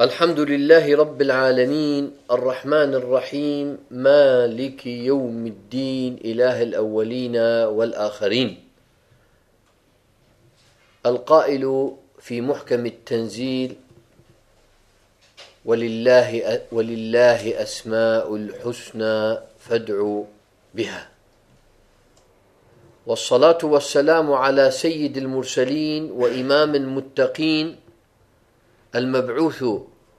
الحمد لله رب العالمين الرحمن الرحيم مالك يوم الدين إله الأولين والآخرين. القائل في محكم التنزيل ولله, ولله أسماء الحسنى فادعوا بها. والصلاة والسلام على سيد المرسلين وإمام المتقين المبعوث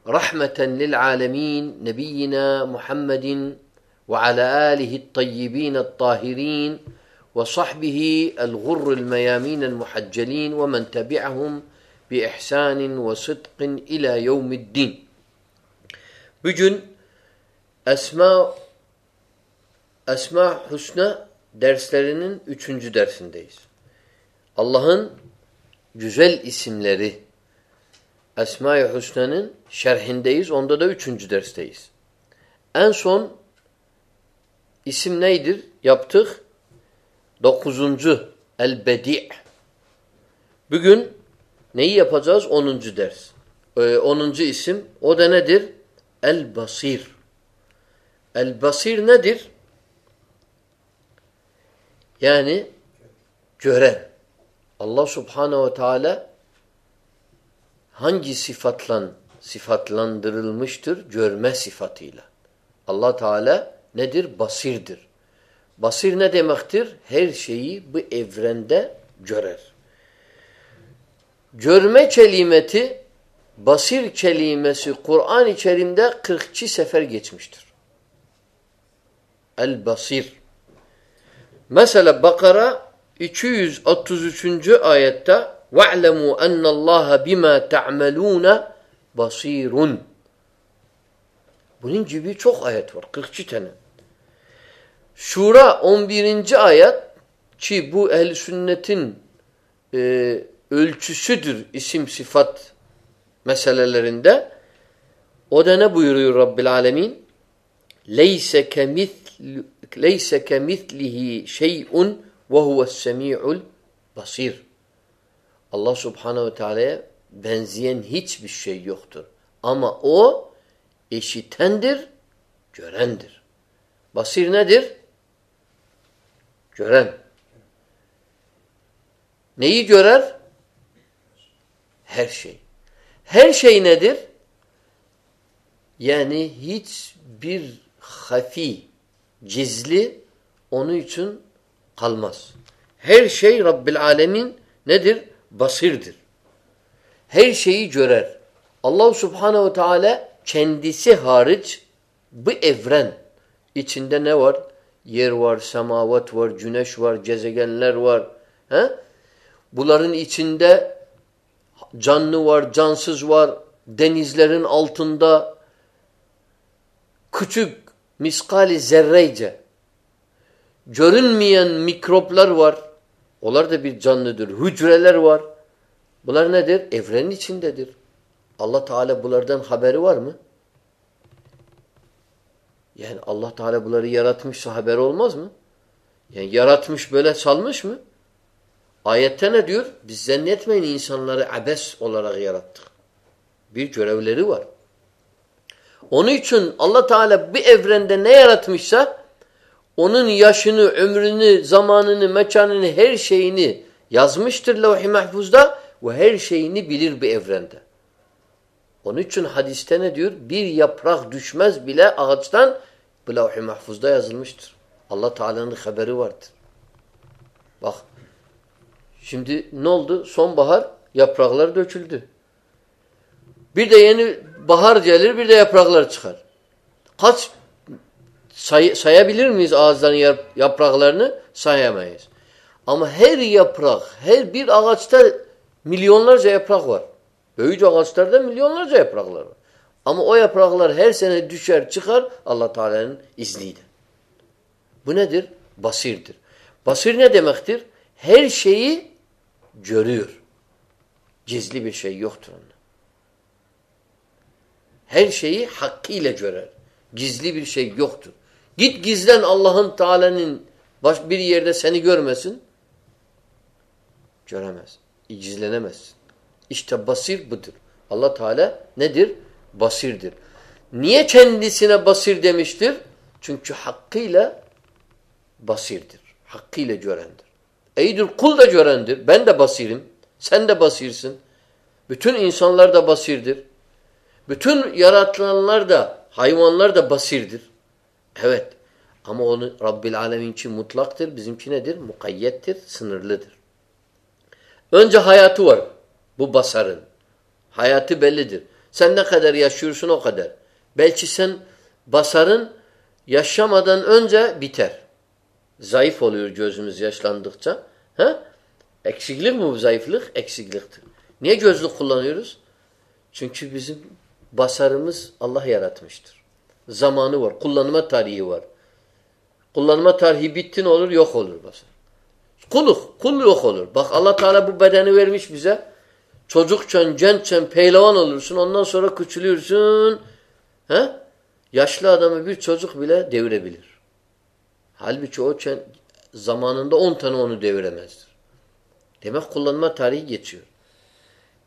رحمة للعالمين نبينا محمد وعلى آله الطيبين الطاهرين وصحبه الغر الميامين المحجلين ومن تبعهم بإحسان وصدق إلى يوم الدين Bugün Esma Esma Hüsna derslerinin üçüncü dersindeyiz. Allah'ın güzel isimleri Esma-i Hüsna'nın şerhindeyiz. Onda da üçüncü dersteyiz. En son isim neydir? Yaptık. Dokuzuncu El-Bedi' Bugün neyi yapacağız? Onuncu ders. Ee, onuncu isim. O da nedir? El-Basir. El-Basir nedir? Yani gören. Allah subhanehu ve teala hangi sıfatla sıfatlandırılmıştır? Görme sıfatıyla. Allah Teala nedir? Basirdir. Basir ne demektir? Her şeyi bu evrende görer. Görme kelimeti, basir kelimesi Kur'an-ı Kerim'de 42 sefer geçmiştir. El-Basir. Mesela Bakara 233. ayette وَاعْلَمُوا أَنَّ اللّٰهَ بِمَا تَعْمَلُونَ بَصِيرٌ Bunun gibi çok ayet var. 42 tane. Şura 11. ayet ki bu ehl sünnetin e, ölçüsüdür isim sıfat meselelerinde. O da ne buyuruyor Rabbil Alemin? Leyse kemitl leyse kemitlihi şey'un ve huves semi'ul basir. Allah subhanehu ve teala'ya benzeyen hiçbir şey yoktur. Ama o eşitendir, görendir. Basir nedir? Gören. Neyi görer? Her şey. Her şey nedir? Yani hiçbir hafi, gizli onun için kalmaz. Her şey Rabbil Alemin nedir? Basirdir. Her şeyi görer. Allah subhanehu ve teala kendisi hariç bu evren içinde ne var? Yer var, semavat var, güneş var, gezegenler var. He? Bunların içinde canlı var, cansız var. Denizlerin altında küçük miskali zerreyce görünmeyen mikroplar var. Onlar da bir canlıdır. Hücreler var. Bunlar nedir? Evrenin içindedir. Allah Teala bunlardan haberi var mı? Yani Allah Teala bunları yaratmışsa haber olmaz mı? Yani yaratmış böyle salmış mı? Ayette ne diyor? Biz zannetmeyin insanları abes olarak yarattık. Bir görevleri var. Onun için Allah Teala bir evrende ne yaratmışsa onun yaşını, ömrünü, zamanını, mekanını, her şeyini yazmıştır levh-i mahfuzda ve her şeyini bilir bir evrende. Onun için hadiste ne diyor? Bir yaprak düşmez bile ağaçtan bu levh-i mahfuzda yazılmıştır. Allah Teala'nın haberi vardır. Bak şimdi ne oldu? Sonbahar yapraklar döküldü. Bir de yeni bahar gelir bir de yapraklar çıkar. Kaç say sayabilir miyiz ağaçların yapraklarını? Sayamayız. Ama her yaprak, her bir ağaçta milyonlarca yaprak var. Büyük ağaçlarda milyonlarca yapraklar var. Ama o yapraklar her sene düşer çıkar Allah Teala'nın izniyle. Bu nedir? Basirdir. Basir ne demektir? Her şeyi görüyor. Gizli bir şey yoktur onda. Her şeyi hakkıyla görer. Gizli bir şey yoktur. Git gizlen Allah'ın Teala'nın bir yerde seni görmesin. Göremez. Gizlenemezsin. İşte basir budur. Allah Teala nedir? Basirdir. Niye kendisine basir demiştir? Çünkü hakkıyla basirdir. Hakkıyla görendir. Eydir kul da görendir. Ben de basirim. Sen de basirsin. Bütün insanlar da basirdir. Bütün yaratılanlar da, hayvanlar da basirdir. Evet. Ama onu Rabbil Alemin için mutlaktır. Bizimki nedir? Mukayyettir, sınırlıdır. Önce hayatı var. Bu basarın. Hayatı bellidir. Sen ne kadar yaşıyorsun o kadar. Belki sen basarın yaşamadan önce biter. Zayıf oluyor gözümüz yaşlandıkça. He? Eksiklik mi bu zayıflık? Eksikliktir. Niye gözlük kullanıyoruz? Çünkü bizim basarımız Allah yaratmıştır. Zamanı var. Kullanma tarihi var. Kullanma tarihi bitti ne olur? Yok olur basar. Kuluk. Kul yok olur. Bak Allah Teala bu bedeni vermiş bize. Çocukçen, gençken pehlivan olursun. Ondan sonra küçülürsün. He? Yaşlı adamı bir çocuk bile devirebilir. Halbuki o zamanında on tane onu deviremezdir. Demek kullanma tarihi geçiyor.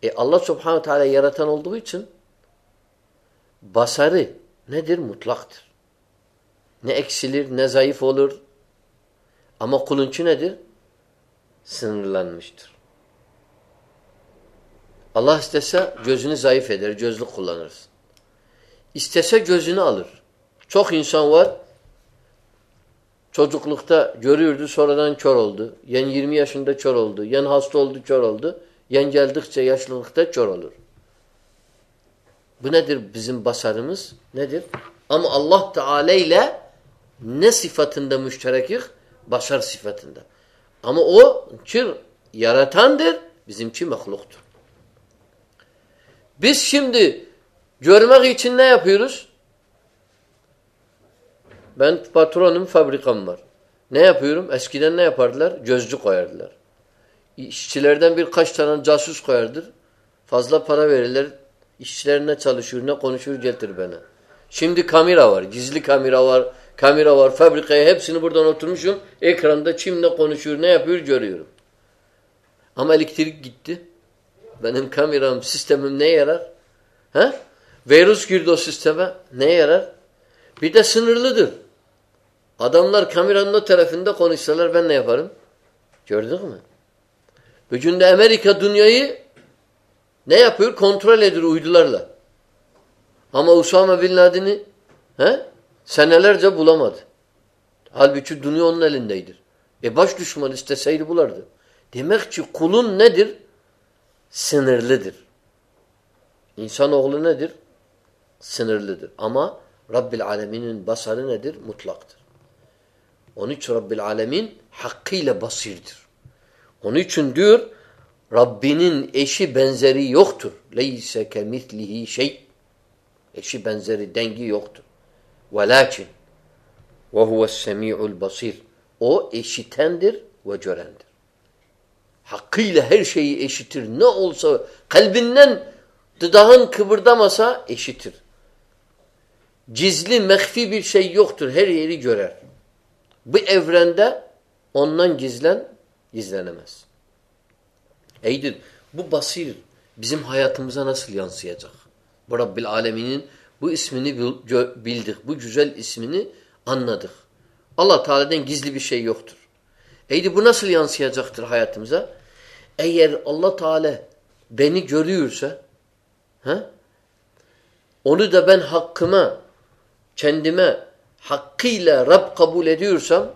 E Allah subhanahu teala yaratan olduğu için basarı nedir? Mutlaktır. Ne eksilir, ne zayıf olur. Ama kulunçu nedir? Sınırlanmıştır. Allah istese gözünü zayıf eder, gözlük kullanırız. İstese gözünü alır. Çok insan var, çocuklukta görüyordu, sonradan kör oldu. Yen 20 yaşında kör oldu, yen hasta oldu, kör oldu. Yen geldikçe yaşlılıkta kör olur. Bu nedir bizim basarımız? Nedir? Ama Allah Teala ile ne sıfatında müşterekik? Basar sıfatında. Ama o ki yaratandır, bizimki mahluktur. Biz şimdi görmek için ne yapıyoruz? Ben patronum, fabrikam var. Ne yapıyorum? Eskiden ne yapardılar? Gözcü koyardılar. İşçilerden birkaç tane casus koyardır. Fazla para verirler. İşçiler ne çalışıyor, ne konuşuyor getir bana. Şimdi kamera var, gizli kamera var, kamera var, fabrikaya hepsini buradan oturmuşum. Ekranda kim ne konuşuyor, ne yapıyor görüyorum. Ama elektrik gitti. Benim kameram, sistemim ne yarar? He? Virüs girdi o sisteme. Ne yarar? Bir de sınırlıdır. Adamlar kameranın o tarafında konuşsalar ben ne yaparım? Gördük mü? Bugün de Amerika dünyayı ne yapıyor? Kontrol ediyor uydularla. Ama Usama Bin Laden'i senelerce bulamadı. Halbuki dünya onun elindeydir. E baş düşman isteseydi bulardı. Demek ki kulun nedir? Sınırlıdır. İnsanoğlu nedir? Sınırlıdır. Ama Rabbil Alemin'in basarı nedir? Mutlaktır. Onun için Rabbil Alemin hakkıyla basirdir. Onun için diyor Rabbinin eşi benzeri yoktur. Leyse kemitlihi şey. Eşi benzeri dengi yoktur. Velakin ve huves semi'ul basir. O eşitendir ve görendir. Hakkıyla her şeyi eşitir. Ne olsa kalbinden dudağın kıvırdamasa eşitir. Gizli, mehfi bir şey yoktur. Her yeri görer. Bu evrende ondan gizlen, gizlenemez. Eydir. Bu basir bizim hayatımıza nasıl yansıyacak? Bu Rabbil Alemin'in bu ismini bildik. Bu güzel ismini anladık. Allah Teala'dan gizli bir şey yoktur. Eydi bu nasıl yansıyacaktır hayatımıza? Eğer Allah Teala beni görüyorsa he, onu da ben hakkıma kendime hakkıyla Rab kabul ediyorsam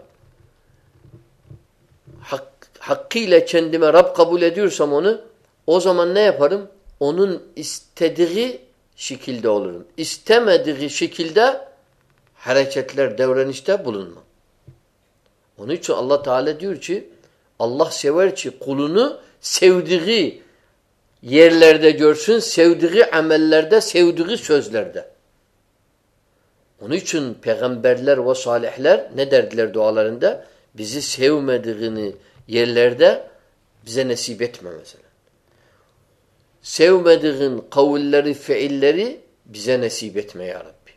hak, hakkıyla kendime Rab kabul ediyorsam onu o zaman ne yaparım? Onun istediği şekilde olurum. İstemediği şekilde hareketler, davranışta bulunmam. Onun için Allah Teala diyor ki Allah sever ki kulunu sevdiği yerlerde görsün, sevdiği amellerde, sevdiği sözlerde. Onun için peygamberler ve salihler ne derdiler dualarında? Bizi sevmediğini yerlerde bize nasip etme mesela. Sevmediğin kavulleri, fiilleri bize nasip etme ya Rabbi.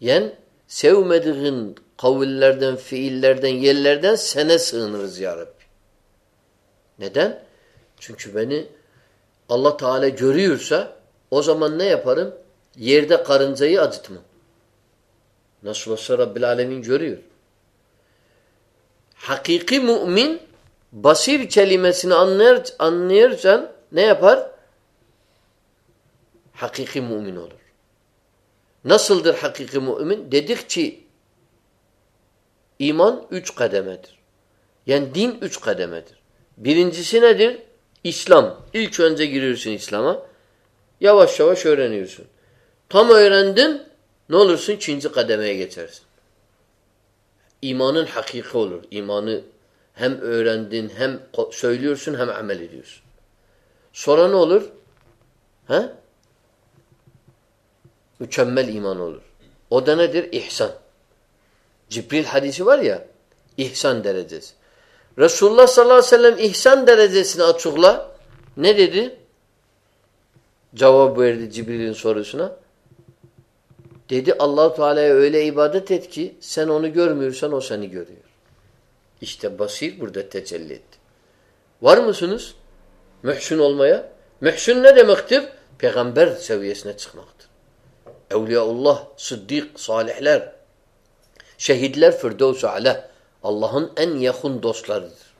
Yani sevmediğin kavullerden, fiillerden, yerlerden sene sığınırız ya Rabbi. Neden? Çünkü beni Allah Teala görüyorsa o zaman ne yaparım? Yerde karıncayı acıtmam. Nasıl olsa Rabbil Alemin görüyor. Hakiki mümin basir kelimesini anlayır, anlayırsan ne yapar? Hakiki mümin olur. Nasıldır hakiki mümin? Dedik ki iman üç kademedir. Yani din üç kademedir. Birincisi nedir? İslam. İlk önce giriyorsun İslam'a. Yavaş yavaş öğreniyorsun. Tam öğrendin ne olursun? ikinci kademeye geçersin. İmanın hakiki olur. İmanı hem öğrendin, hem söylüyorsun, hem amel ediyorsun. Sonra ne olur? He? Mükemmel iman olur. O da nedir? İhsan. Cibril hadisi var ya, ihsan derecesi. Resulullah sallallahu aleyhi ve sellem ihsan derecesini açıkla. Ne dedi? Cevap verdi Cibril'in sorusuna. Dedi Allahu Teala'ya öyle ibadet et ki sen onu görmüyorsan o seni görüyor. İşte basir burada tecelli etti. Var mısınız? Mühsün olmaya. Mühsün ne demektir? Peygamber seviyesine çıkmaktır. Evliyaullah, sıddık, salihler, şehitler Firdevs-i Allah'ın en yakın dostlarıdır.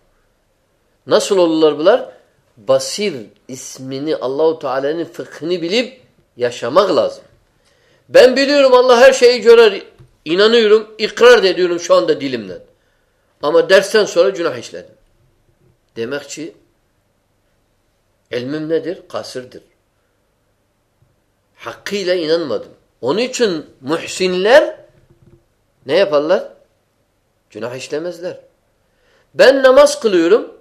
Nasıl olurlar bunlar? Basir ismini Allahu Teala'nın fıkhını bilip yaşamak lazım. Ben biliyorum Allah her şeyi görer. İnanıyorum, ikrar ediyorum şu anda dilimden. Ama dersten sonra günah işledim. Demek ki ilmim nedir? Kasırdır. Hakkıyla inanmadım. Onun için muhsinler ne yaparlar? Günah işlemezler. Ben namaz kılıyorum.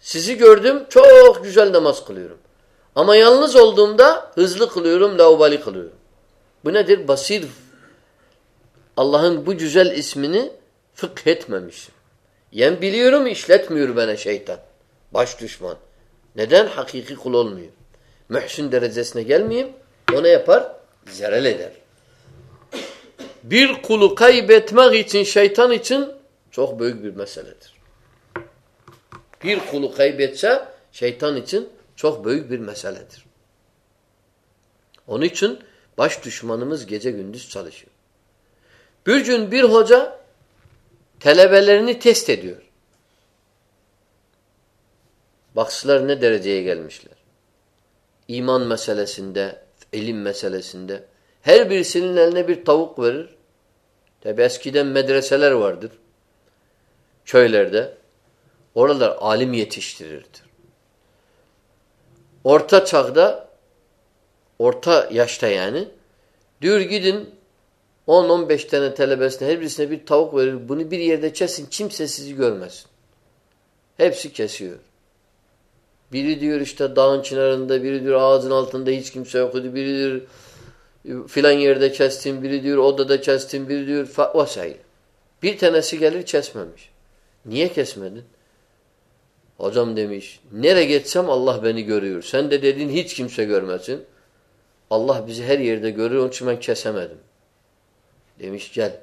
Sizi gördüm. Çok güzel namaz kılıyorum. Ama yalnız olduğumda hızlı kılıyorum, laubali kılıyorum. Bu nedir? Basir. Allah'ın bu güzel ismini fıkh etmemişim. Yen biliyorum işletmiyor bana şeytan. Baş düşman. Neden? Hakiki kul olmuyor. Mühsün derecesine gelmeyeyim. O ne yapar? Zerel eder. Bir kulu kaybetmek için şeytan için çok büyük bir meseledir. Bir kulu kaybetse şeytan için çok büyük bir meseledir. Onun için baş düşmanımız gece gündüz çalışıyor. Bir gün bir hoca talebelerini test ediyor. Baksılar ne dereceye gelmişler. İman meselesinde, ilim meselesinde. Her birisinin eline bir tavuk verir. Tabi eskiden medreseler vardır köylerde oralar alim yetiştirirdi. Orta çağda orta yaşta yani diyor gidin 10-15 tane talebesine her birisine bir tavuk verir. Bunu bir yerde kesin kimse sizi görmesin. Hepsi kesiyor. Biri diyor işte dağın çınarında, biri diyor ağzın altında hiç kimse yoktu, biri diyor filan yerde kestim, biri diyor odada kestim, biri diyor vesaire. Bir tanesi gelir kesmemiş. Niye kesmedin? Hocam demiş, nere geçsem Allah beni görüyor. Sen de dedin hiç kimse görmesin. Allah bizi her yerde görür, onun için ben kesemedim. Demiş gel,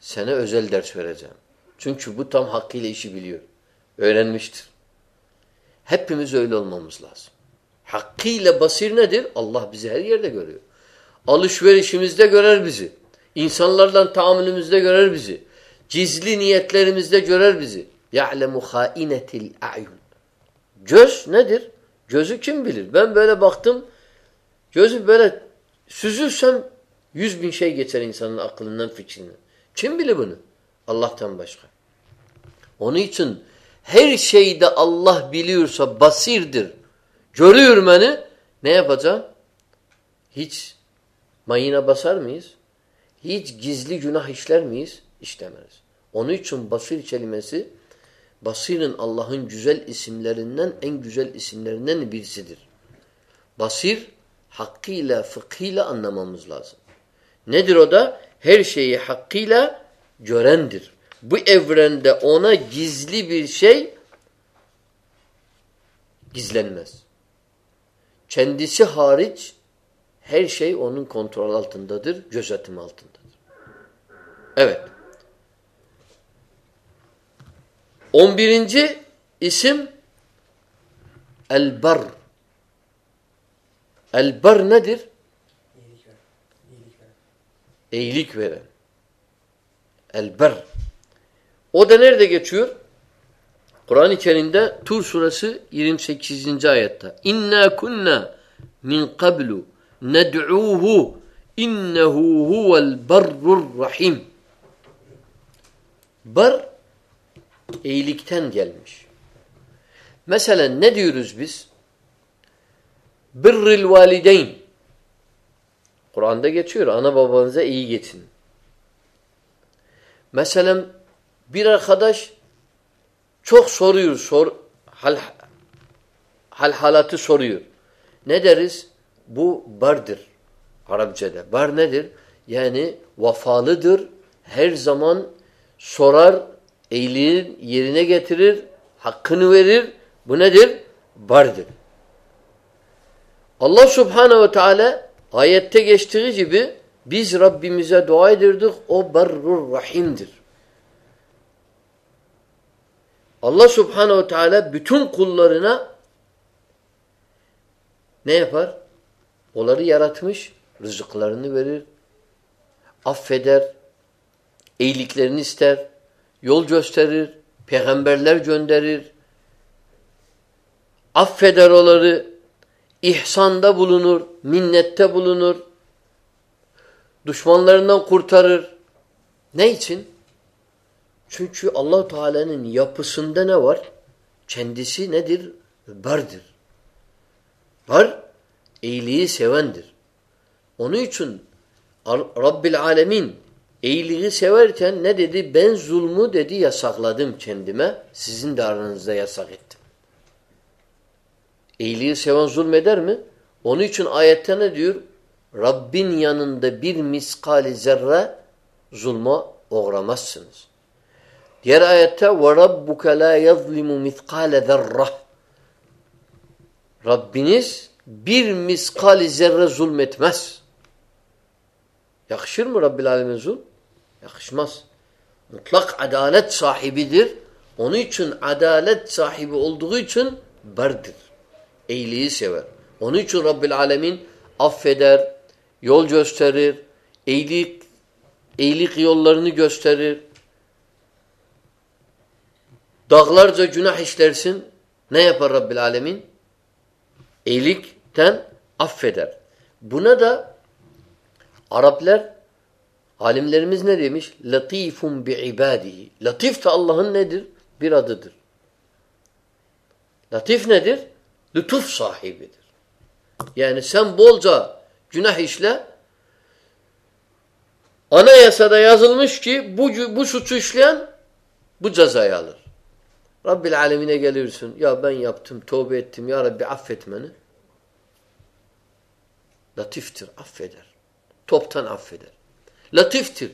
sana özel ders vereceğim. Çünkü bu tam hakkıyla işi biliyor. Öğrenmiştir. Hepimiz öyle olmamız lazım. Hakkıyla basir nedir? Allah bizi her yerde görüyor. Alışverişimizde görer bizi. İnsanlarla taamülümüzde görer bizi. Gizli niyetlerimizde görer bizi. يَعْلَمُ خَائِنَةِ الْاَعْيُنِ Göz nedir? Gözü kim bilir? Ben böyle baktım. Gözü böyle süzülsem yüz bin şey geçer insanın aklından fikrinden. Kim bilir bunu? Allah'tan başka. Onun için her şeyde Allah biliyorsa basirdir. Görüyor beni. Ne yapacağım? Hiç mayına basar mıyız? Hiç gizli günah işler miyiz? İşlemez. Onun için basir kelimesi Basir'in Allah'ın güzel isimlerinden en güzel isimlerinden birisidir. Basir hakkıyla, fıkhıyla anlamamız lazım. Nedir o da? Her şeyi hakkıyla görendir. Bu evrende ona gizli bir şey gizlenmez. Kendisi hariç her şey onun kontrol altındadır, gözetim altındadır. Evet. On birinci isim El-Bar. El-bar nedir? İyilik ver. İyilik veren. O da nerede geçiyor? Kur'an-ı Kerim'de Tur suresi 28. ayette. İnna kunna min qablu ned'uhu innehu huvel barrur rahim. Bar iyilikten gelmiş. Mesela ne diyoruz biz? Birril valideyn. Kur'an'da geçiyor. Ana babanıza iyi geçin. Mesela bir arkadaş çok soruyor, sor, hal, hal halatı soruyor. Ne deriz? Bu bardır. Arapçada. Bar nedir? Yani vafalıdır. Her zaman sorar, iyiliğin yerine getirir, hakkını verir. Bu nedir? Bardır. Allah subhanehu ve teala ayette geçtiği gibi biz Rabbimize dua edirdik. O barrur rahimdir. Allah subhanehu ve teala bütün kullarına ne yapar? Onları yaratmış, rızıklarını verir, affeder, iyiliklerini ister, yol gösterir, peygamberler gönderir, affeder onları, ihsanda bulunur, minnette bulunur, düşmanlarından kurtarır. Ne için? Çünkü allah Teala'nın yapısında ne var? Kendisi nedir? Bardır. Bar, iyiliği sevendir. Onun için Rabbil Alemin iyiliği severken ne dedi? Ben zulmü dedi yasakladım kendime. Sizin de aranızda yasak ettim. İyiliği seven zulmeder mi? Onun için ayette ne diyor? Rabbin yanında bir miskali zerre zulma uğramazsınız. Diğer ayette وَرَبُّكَ لَا يَظْلِمُ مِثْقَالَ ذَرَّةً Rabbiniz bir miskali zerre zulmetmez. Yakışır mı Rabbil Alemin zulm? Yakışmaz. Mutlak adalet sahibidir. Onun için adalet sahibi olduğu için bardır. İyiliği sever. Onun için Rabbil Alemin affeder, yol gösterir, iyilik, iyilik yollarını gösterir. Dağlarca günah işlersin. Ne yapar Rabbil Alemin? İyilikten affeder. Buna da Araplar alimlerimiz ne demiş? Latifun bi ibadihi. Latif de Allah'ın nedir? Bir adıdır. Latif nedir? Lütuf sahibidir. Yani sen bolca günah işle anayasada yazılmış ki bu, bu suçu işleyen bu cezayı alır. Rabbil alemine geliyorsun. Ya ben yaptım, tövbe ettim. Ya Rabbi affet beni. Latiftir, affeder. Toptan affeder. Latiftir.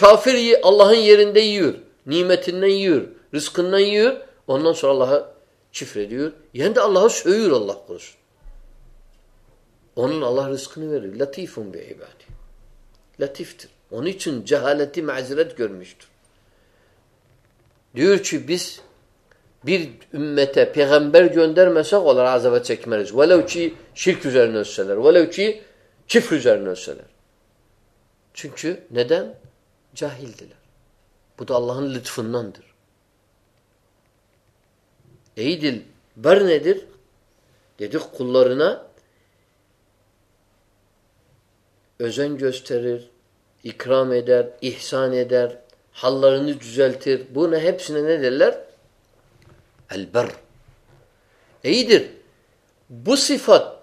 Kafir Allah'ın yerinde yiyor. Nimetinden yiyor. Rızkından yiyor. Ondan sonra Allah'a çifrediyor. Yani de Allah'a sövüyor Allah korusun. Onun Allah rızkını verir. Latifun bi ibadi. Latiftir. Onun için cehaleti mazeret görmüştür. Diyor ki biz bir ümmete peygamber göndermesek onlara azaba çekmeriz. Velev ki şirk üzerine ölseler. Velev ki kifr üzerine ölseler. Çünkü neden? Cahildiler. Bu da Allah'ın lütfundandır. İyidil. Ber nedir? Dedik kullarına özen gösterir, ikram eder, ihsan eder, hallarını düzeltir. Buna hepsine ne derler? El-ber. İyidir. Bu sıfat,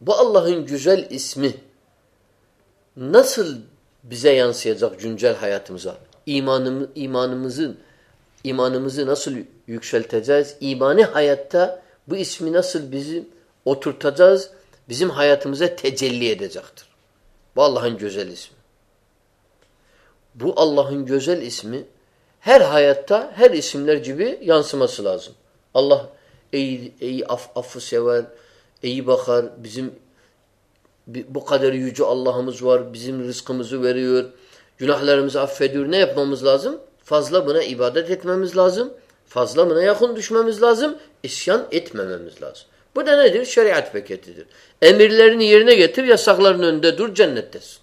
bu Allah'ın güzel ismi nasıl bize yansıyacak güncel hayatımıza? İmanımız, imanımızın imanımızı nasıl yükselteceğiz? İmani hayatta bu ismi nasıl bizim oturtacağız? Bizim hayatımıza tecelli edecektir. Bu Allah'ın güzel ismi. Bu Allah'ın güzel ismi her hayatta her isimler gibi yansıması lazım. Allah iyi, iyi af, affı sever, iyi bakar. Bizim bu kadar yüce Allah'ımız var. Bizim rızkımızı veriyor. Günahlarımızı affediyor. Ne yapmamız lazım? Fazla buna ibadet etmemiz lazım. Fazla buna yakın düşmemiz lazım. İsyan etmememiz lazım. Bu da nedir? Şeriat paketidir. Emirlerini yerine getir, yasakların önünde dur, cennettesin.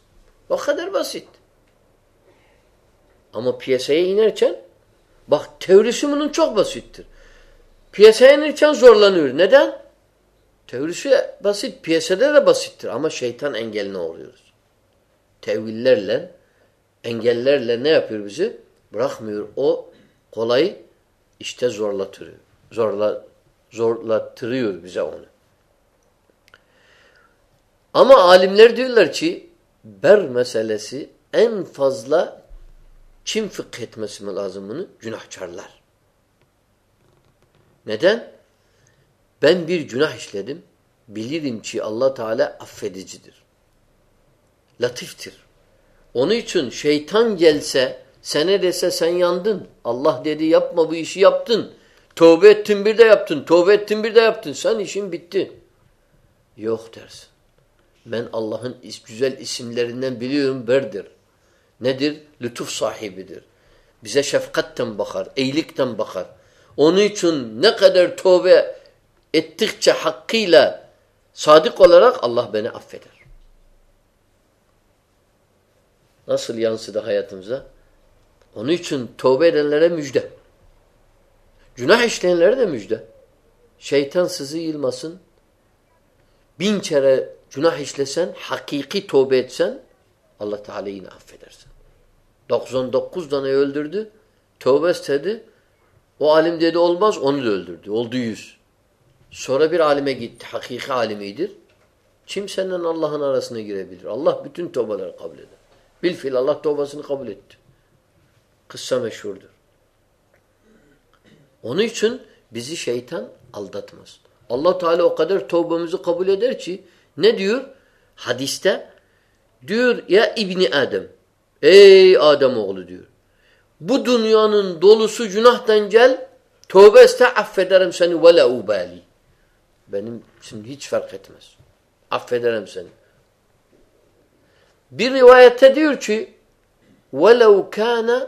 O kadar basit. Ama piyasaya inerken bak teorisi bunun çok basittir. Piyasaya inerken zorlanıyor. Neden? Teorisi basit. Piyasada da basittir. Ama şeytan engeline oluyoruz. Tevillerle, engellerle ne yapıyor bizi? Bırakmıyor. O kolay işte zorlatıyor. Zorla, zorlattırıyor bize onu. Ama alimler diyorlar ki ber meselesi en fazla kim fıkh etmesi lazım bunu? Günahkarlar. Neden? Ben bir günah işledim. Bilirim ki Allah Teala affedicidir. Latiftir. Onun için şeytan gelse, sene dese sen yandın. Allah dedi yapma bu işi yaptın. Tövbe ettin bir de yaptın. Tövbe ettin bir de yaptın. Sen işin bitti. Yok dersin. Ben Allah'ın güzel isimlerinden biliyorum berdir. Nedir? Lütuf sahibidir. Bize şefkatten bakar, iyilikten bakar. Onun için ne kadar tövbe ettikçe hakkıyla sadık olarak Allah beni affeder. Nasıl yansıdı hayatımıza? Onun için tövbe edenlere müjde. Günah işleyenlere de müjde. Şeytan sizi yılmasın. Bin kere günah işlesen, hakiki tövbe etsen Allah Teala yine affedersin. 99 tane öldürdü. Tövbe istedi. O alim dedi olmaz onu da öldürdü. Oldu yüz. Sonra bir alime gitti. Hakiki alimidir. Kimsenin Allah'ın arasına girebilir. Allah bütün tövbeleri kabul eder. Bilfil Allah tövbesini kabul etti. Kıssa meşhurdur. Onun için bizi şeytan aldatmaz. Allah Teala o kadar tövbemizi kabul eder ki ne diyor? Hadiste diyor ya İbni Adem ey Adem oğlu diyor. Bu dünyanın dolusu günahtan gel tövbe iste affederim seni ve la ubali. Benim şimdi hiç fark etmez. Affederim seni. Bir rivayette diyor ki وَلَوْ كَانَ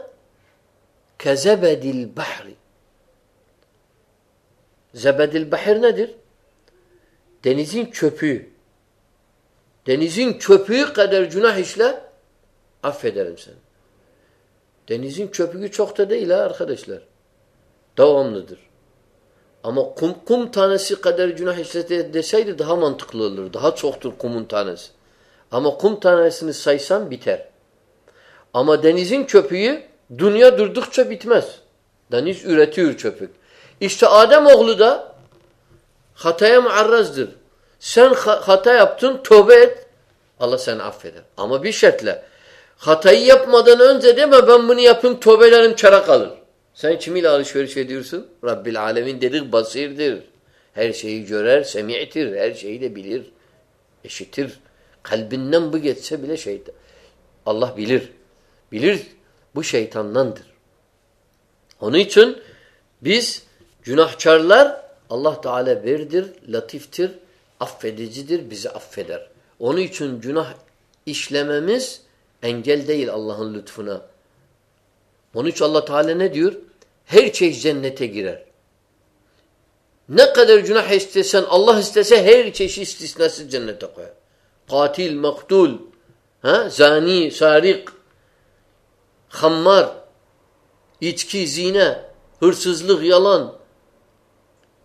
kezebedil bahri. Zebedil bahir nedir? Denizin çöpü. Denizin çöpü kadar günah işle affederim seni. Denizin çöpüğü çok da değil ha arkadaşlar. Devamlıdır. Ama kum, kum tanesi kadar günah işlete deseydi daha mantıklı olur. Daha çoktur kumun tanesi. Ama kum tanesini saysan biter. Ama denizin köpüğü dünya durdukça bitmez. Deniz üretiyor köpük. İşte Adem oğlu da hataya muarrazdır. Sen hata yaptın, tövbe et. Allah seni affeder. Ama bir şartla. Hatayı yapmadan önce deme ben bunu yapayım, tövbelerim çara kalır. Sen kimiyle alışveriş ediyorsun? Rabbil alemin dedik basirdir. Her şeyi görer, semi'tir. Her şeyi de bilir. Eşitir. Kalbinden bu geçse bile şeytan. Allah bilir. Bilir. Bu şeytandandır. Onun için biz günahkarlar Allah Teala birdir, latiftir, affedicidir, bizi affeder. Onun için günah işlememiz engel değil Allah'ın lütfuna. Onun için Allah Teala ne diyor? Her şey cennete girer. Ne kadar günah istesen, Allah istese her çeşit istisnası cennete koyar. Katil, maktul, ha? zani, sarik, hammar, içki, zine, hırsızlık, yalan,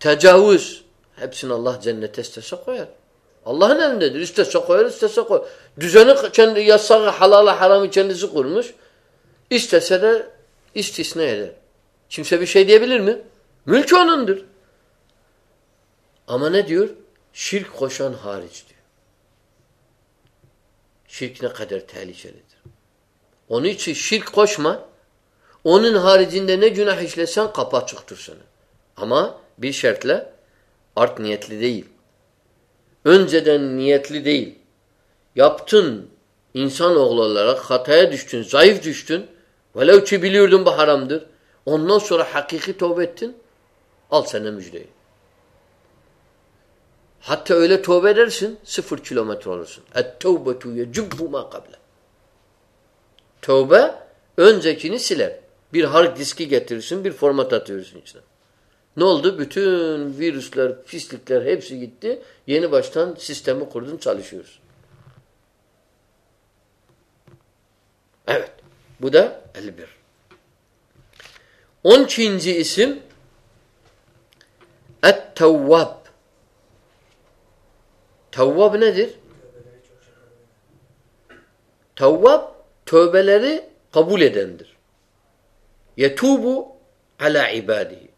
tecavüz. Hepsini Allah cennete istese koyar. Allah'ın elindedir. İstese koyar, istese koyar. Düzeni kendi yasağı, halala, haramı kendisi kurmuş. İstese de istisna eder. Kimse bir şey diyebilir mi? Mülk onundur. Ama ne diyor? Şirk koşan hariç diyor. Şirk ne kadar tehlikelidir. Onun için şirk koşma. Onun haricinde ne günah işlesen kapı açıktır sana. Ama bir şartla art niyetli değil. Önceden niyetli değil. Yaptın insan oğlu olarak hataya düştün, zayıf düştün. Velev ki biliyordun bu haramdır. Ondan sonra hakiki tövbe ettin. Al sana müjdeyi. Hatta öyle tövbe edersin sıfır kilometre olursun. Et-tevbetu yecubbu ma kable. Tövbe öncekini siler. Bir hard diski getirirsin, bir format atıyorsun içine. Ne oldu? Bütün virüsler, pislikler hepsi gitti. Yeni baştan sistemi kurdun çalışıyoruz. Evet. Bu da 51. 12. isim Et-Tevvab. Tevvab nedir? Tevvab tövbeleri kabul edendir. Yetubu ala ibadihi.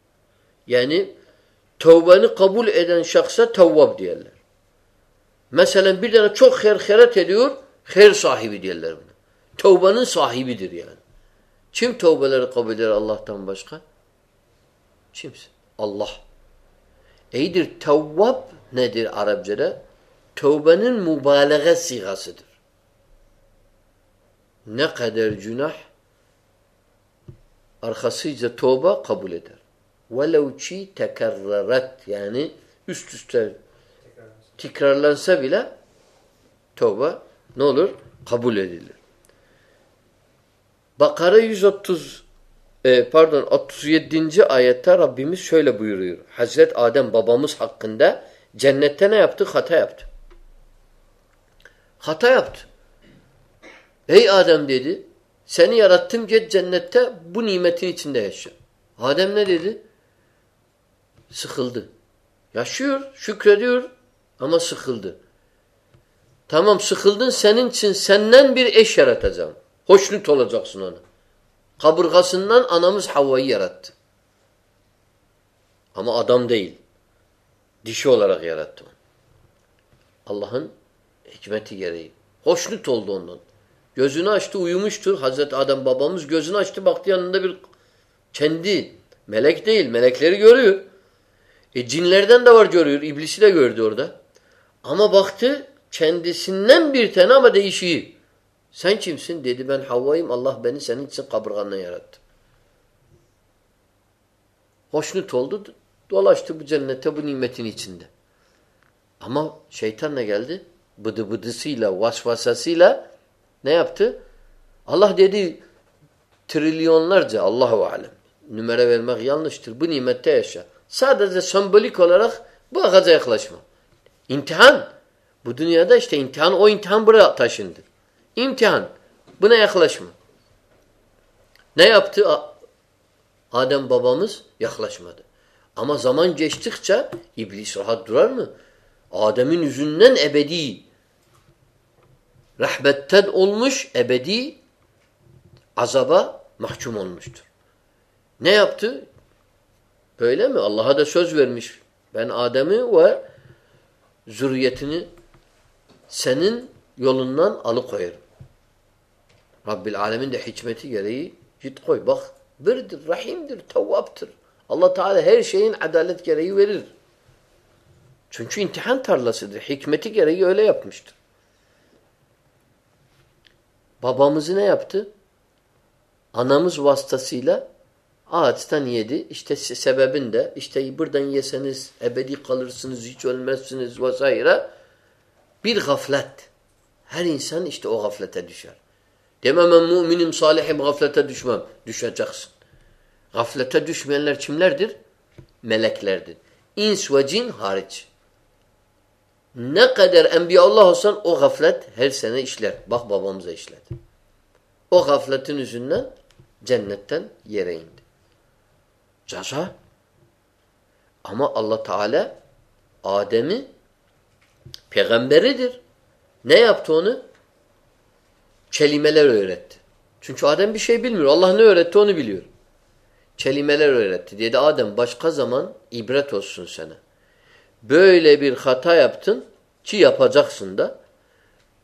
Yani tövbeni kabul eden şahsa tevvab diyorlar. Mesela bir tane çok her heret ediyor, her sahibi diyorlar buna. Tövbenin sahibidir yani. Kim tövbeleri kabul eder Allah'tan başka? Kimse. Allah. İyidir tevvab nedir Arapçada? Tövbenin mübalağa sigasıdır. Ne kadar günah arkasıca tövbe kabul eder. Velev ki tekerreret yani üst üste tekrarlansa bile tövbe ne olur? Kabul edilir. Bakara 130 e, pardon 37. ayette Rabbimiz şöyle buyuruyor. Hazret Adem babamız hakkında cennette ne yaptı? Hata yaptı. Hata yaptı. Ey Adem dedi seni yarattım git cennette bu nimetin içinde yaşa. Adem ne dedi? Sıkıldı. Yaşıyor, şükrediyor ama sıkıldı. Tamam sıkıldın senin için senden bir eş yaratacağım. Hoşnut olacaksın ona. Kaburgasından anamız Havva'yı yarattı. Ama adam değil. Dişi olarak yarattı onu. Allah'ın hikmeti gereği. Hoşnut oldu ondan. Gözünü açtı uyumuştur. Hazreti Adem babamız gözünü açtı baktı yanında bir kendi. Melek değil. Melekleri görüyor. E cinlerden de var görüyor. İblisi de gördü orada. Ama baktı kendisinden bir tane ama değişiği. Sen kimsin? Dedi ben Havva'yım. Allah beni senin için kaburganla yarattı. Hoşnut oldu. Dolaştı bu cennete bu nimetin içinde. Ama şeytan ne geldi? Bıdı bıdısıyla, vasvasasıyla ne yaptı? Allah dedi trilyonlarca Allahu alem. Numara vermek yanlıştır. Bu nimette yaşa. Sadece sembolik olarak bu ağaca yaklaşma. İmtihan. Bu dünyada işte imtihan, o imtihan buraya taşındı. İmtihan. Buna yaklaşma. Ne yaptı Adem babamız? Yaklaşmadı. Ama zaman geçtikçe iblis rahat durar mı? Adem'in yüzünden ebedi rahmetten olmuş, ebedi azaba mahkum olmuştur. Ne yaptı? Böyle mi? Allah'a da söz vermiş. Ben Adem'i ve zürriyetini senin yolundan alıkoyarım. Rabbil alemin de hikmeti gereği git koy. Bak birdir, rahimdir, tevvaptır. Allah Teala her şeyin adalet gereği verir. Çünkü imtihan tarlasıdır. Hikmeti gereği öyle yapmıştır. Babamızı ne yaptı? Anamız vasıtasıyla ağaçtan yedi. İşte sebebin de işte buradan yeseniz ebedi kalırsınız, hiç ölmezsiniz vesaire. Bir gaflet. Her insan işte o gaflete düşer. Demem ben müminim, salihim gaflete düşmem. Düşeceksin. Gaflete düşmeyenler kimlerdir? Meleklerdir. İns ve cin hariç. Ne kadar enbiya Allah olsan o gaflet her sene işler. Bak babamıza işledi. O gafletin yüzünden cennetten yere indi. Caza. Ama Allah Teala Adem'i peygamberidir. Ne yaptı onu? Kelimeler öğretti. Çünkü Adem bir şey bilmiyor. Allah ne öğretti onu biliyor. Kelimeler öğretti. Dedi Adem başka zaman ibret olsun sana Böyle bir hata yaptın ki yapacaksın da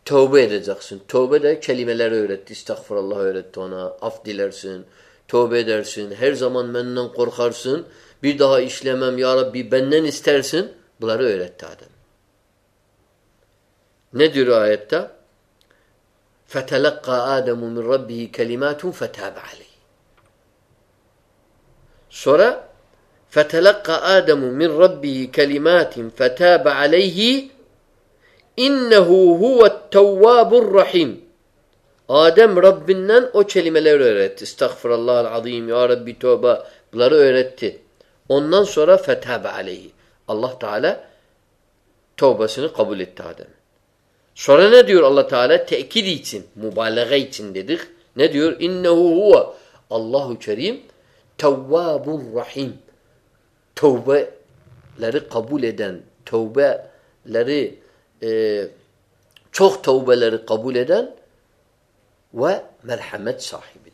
tövbe edeceksin. Tövbe de kelimeleri öğretti. İstağfurullah öğretti ona. Af dilersin. Tövbe edersin. Her zaman benden korkarsın. Bir daha işlemem ya Rabbi benden istersin. Bunları öğretti Adem. Ne diyor ayette? فَتَلَقَّى آدَمُ مِنْ رَبِّهِ كَلِمَاتٌ فَتَابَ عَلَيْهِ Sonra فَتَلَقَّى آدَمُ مِنْ رَبِّهِ كَلِمَاتٍ فَتَابَ عَلَيْهِ İnnehu huvet tevvabur rahim. Adem Rabbinden o kelimeleri öğretti. Estağfirullah azim ya Rabbi tövbe. Bunları öğretti. Ondan sonra fethabe aleyhi. Allah Teala tövbesini kabul etti Adem. Sonra ne diyor Allah Teala? Tekid için, mübalağa için dedik. Ne diyor? İnnehu huve Allahu Kerim tevvabur rahim. Tövbeleri kabul eden, tövbeleri e, çok tövbeleri kabul eden ve merhamet sahibidir.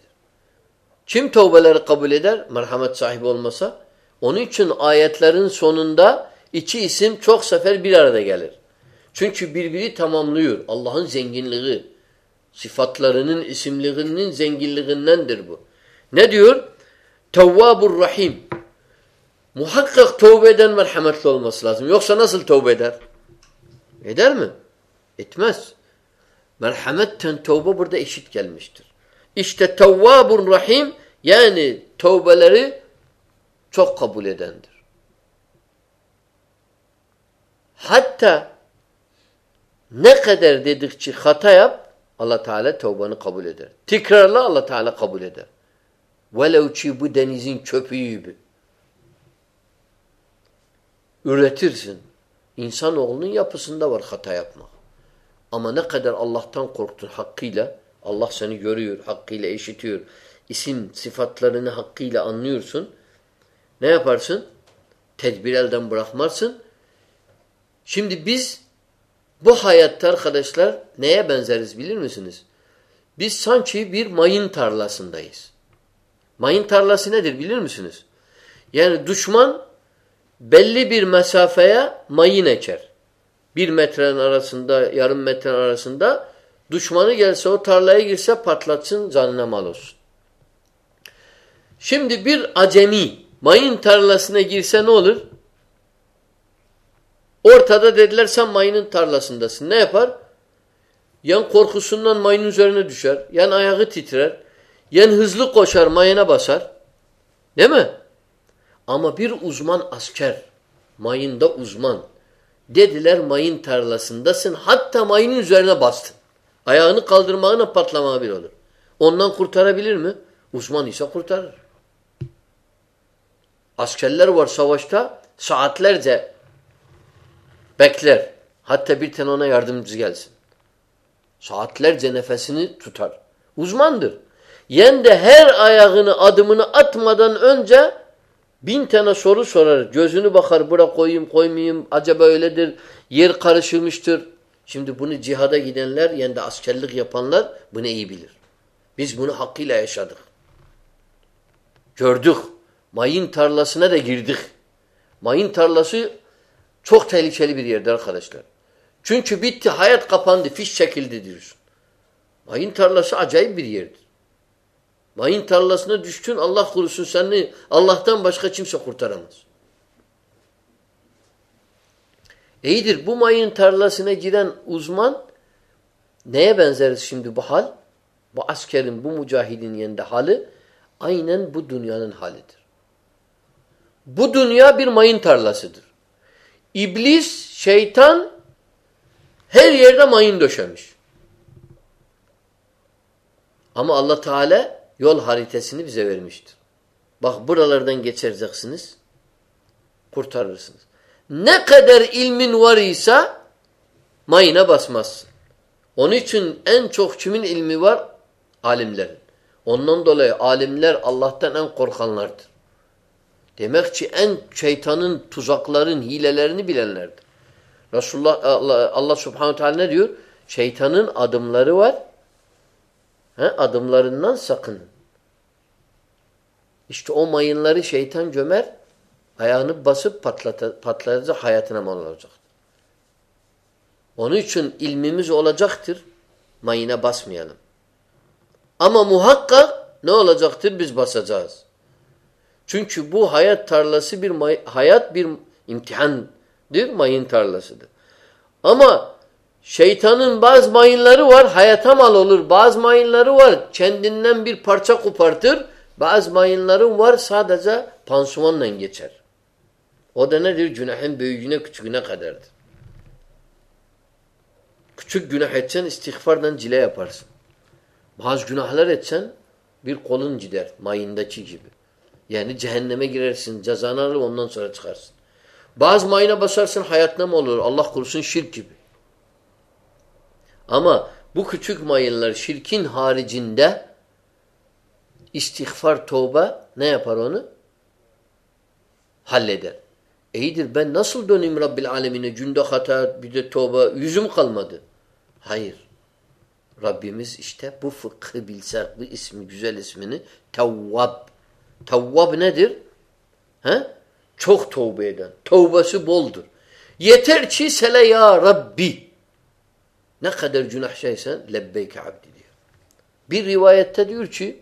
Kim tövbeleri kabul eder? Merhamet sahibi olmasa. Onun için ayetlerin sonunda iki isim çok sefer bir arada gelir. Çünkü birbiri tamamlıyor. Allah'ın zenginliği, sıfatlarının, isimliğinin zenginliğindendir bu. Ne diyor? Tevvabur Rahim. Muhakkak tövbe eden merhametli olması lazım. Yoksa nasıl tövbe eder? Eder mi? Etmez. Merhametten tövbe burada eşit gelmiştir. İşte tevvabur rahim yani tövbeleri çok kabul edendir. Hatta ne kadar dedikçe hata yap Allah Teala tövbeni kabul eder. Tekrarla Allah Teala kabul eder. Velev ki bu denizin köpüğü gibi. Üretirsin. İnsanoğlunun yapısında var hata yapmak. Ama ne kadar Allah'tan korktun hakkıyla, Allah seni görüyor, hakkıyla eşitiyor. İsim sıfatlarını hakkıyla anlıyorsun. Ne yaparsın? Tedbir elden bırakmazsın. Şimdi biz bu hayatta arkadaşlar neye benzeriz bilir misiniz? Biz sanki bir mayın tarlasındayız. Mayın tarlası nedir bilir misiniz? Yani düşman belli bir mesafeye mayın eker. Bir metrenin arasında, yarım metrenin arasında düşmanı gelse o tarlaya girse patlatsın canına mal olsun. Şimdi bir acemi mayın tarlasına girse ne olur? Ortada dediler sen mayının tarlasındasın. Ne yapar? Yan korkusundan mayının üzerine düşer. Yan ayağı titrer. Yan hızlı koşar mayına basar. Değil mi? Ama bir uzman asker, mayında uzman. Dediler mayın tarlasındasın. Hatta mayının üzerine bastın. Ayağını kaldırmağına patlamağı bir olur. Ondan kurtarabilir mi? Uzman ise kurtarır. Askerler var savaşta saatlerce bekler. Hatta bir tane ona yardımcı gelsin. Saatlerce nefesini tutar. Uzmandır. Yen de her ayağını adımını atmadan önce bin tane soru sorar. Gözünü bakar bura koyayım koymayayım acaba öyledir. Yer karışılmıştır. Şimdi bunu cihada gidenler yani de askerlik yapanlar bunu iyi bilir. Biz bunu hakkıyla yaşadık. Gördük. Mayın tarlasına da girdik. Mayın tarlası çok tehlikeli bir yerdir arkadaşlar. Çünkü bitti, hayat kapandı, fiş çekildi diyorsun. Mayın tarlası acayip bir yerdir. Mayın tarlasına düştün Allah korusun seni Allah'tan başka kimse kurtaramaz. İyidir bu mayın tarlasına giren uzman neye benzeriz şimdi bu hal? Bu askerin, bu mücahidin yanında hali aynen bu dünyanın halidir. Bu dünya bir mayın tarlasıdır. İblis, şeytan her yerde mayın döşemiş. Ama Allah Teala yol haritasını bize vermiştir. Bak buralardan geçereceksiniz, kurtarırsınız. Ne kadar ilmin var ise mayına basmazsın. Onun için en çok kimin ilmi var? Alimlerin. Ondan dolayı alimler Allah'tan en korkanlardır. Demek ki en şeytanın tuzakların, hilelerini bilenlerdir. Resulullah Allah, Allah Subhanahu Teala ne diyor? Şeytanın adımları var. He, adımlarından sakının. İşte o mayınları şeytan gömer, ayağını basıp patlatacak, hayatına mal olacak. Onun için ilmimiz olacaktır, mayına basmayalım. Ama muhakkak ne olacaktır? Biz basacağız. Çünkü bu hayat tarlası bir hayat bir imtihandır, mayın tarlasıdır. Ama şeytanın bazı mayınları var, hayata mal olur. Bazı mayınları var, kendinden bir parça kopartır. Bazı mayınların var sadece pansumanla geçer. O da nedir? Günahın büyüğüne küçüğüne kadardır. Küçük günah etsen istiğfardan cile yaparsın. Bazı günahlar etsen bir kolun gider mayındaki gibi. Yani cehenneme girersin, cezanı alır ondan sonra çıkarsın. Bazı mayına basarsın hayatına mı olur? Allah korusun şirk gibi. Ama bu küçük mayınlar şirkin haricinde istiğfar, tövbe ne yapar onu? Halleder. İyidir ben nasıl döneyim Rabbil alemine? Cünde hata, bir de tövbe, yüzüm kalmadı. Hayır. Rabbimiz işte bu fıkhı bilsek, bu ismi, güzel ismini Tevvab. Tevvab nedir? He? Çok tövbe eden. Tövbesi boldur. Yeter ki sele ya Rabbi. Ne kadar günah şeysen lebbeyke abdi diyor. Bir rivayette diyor ki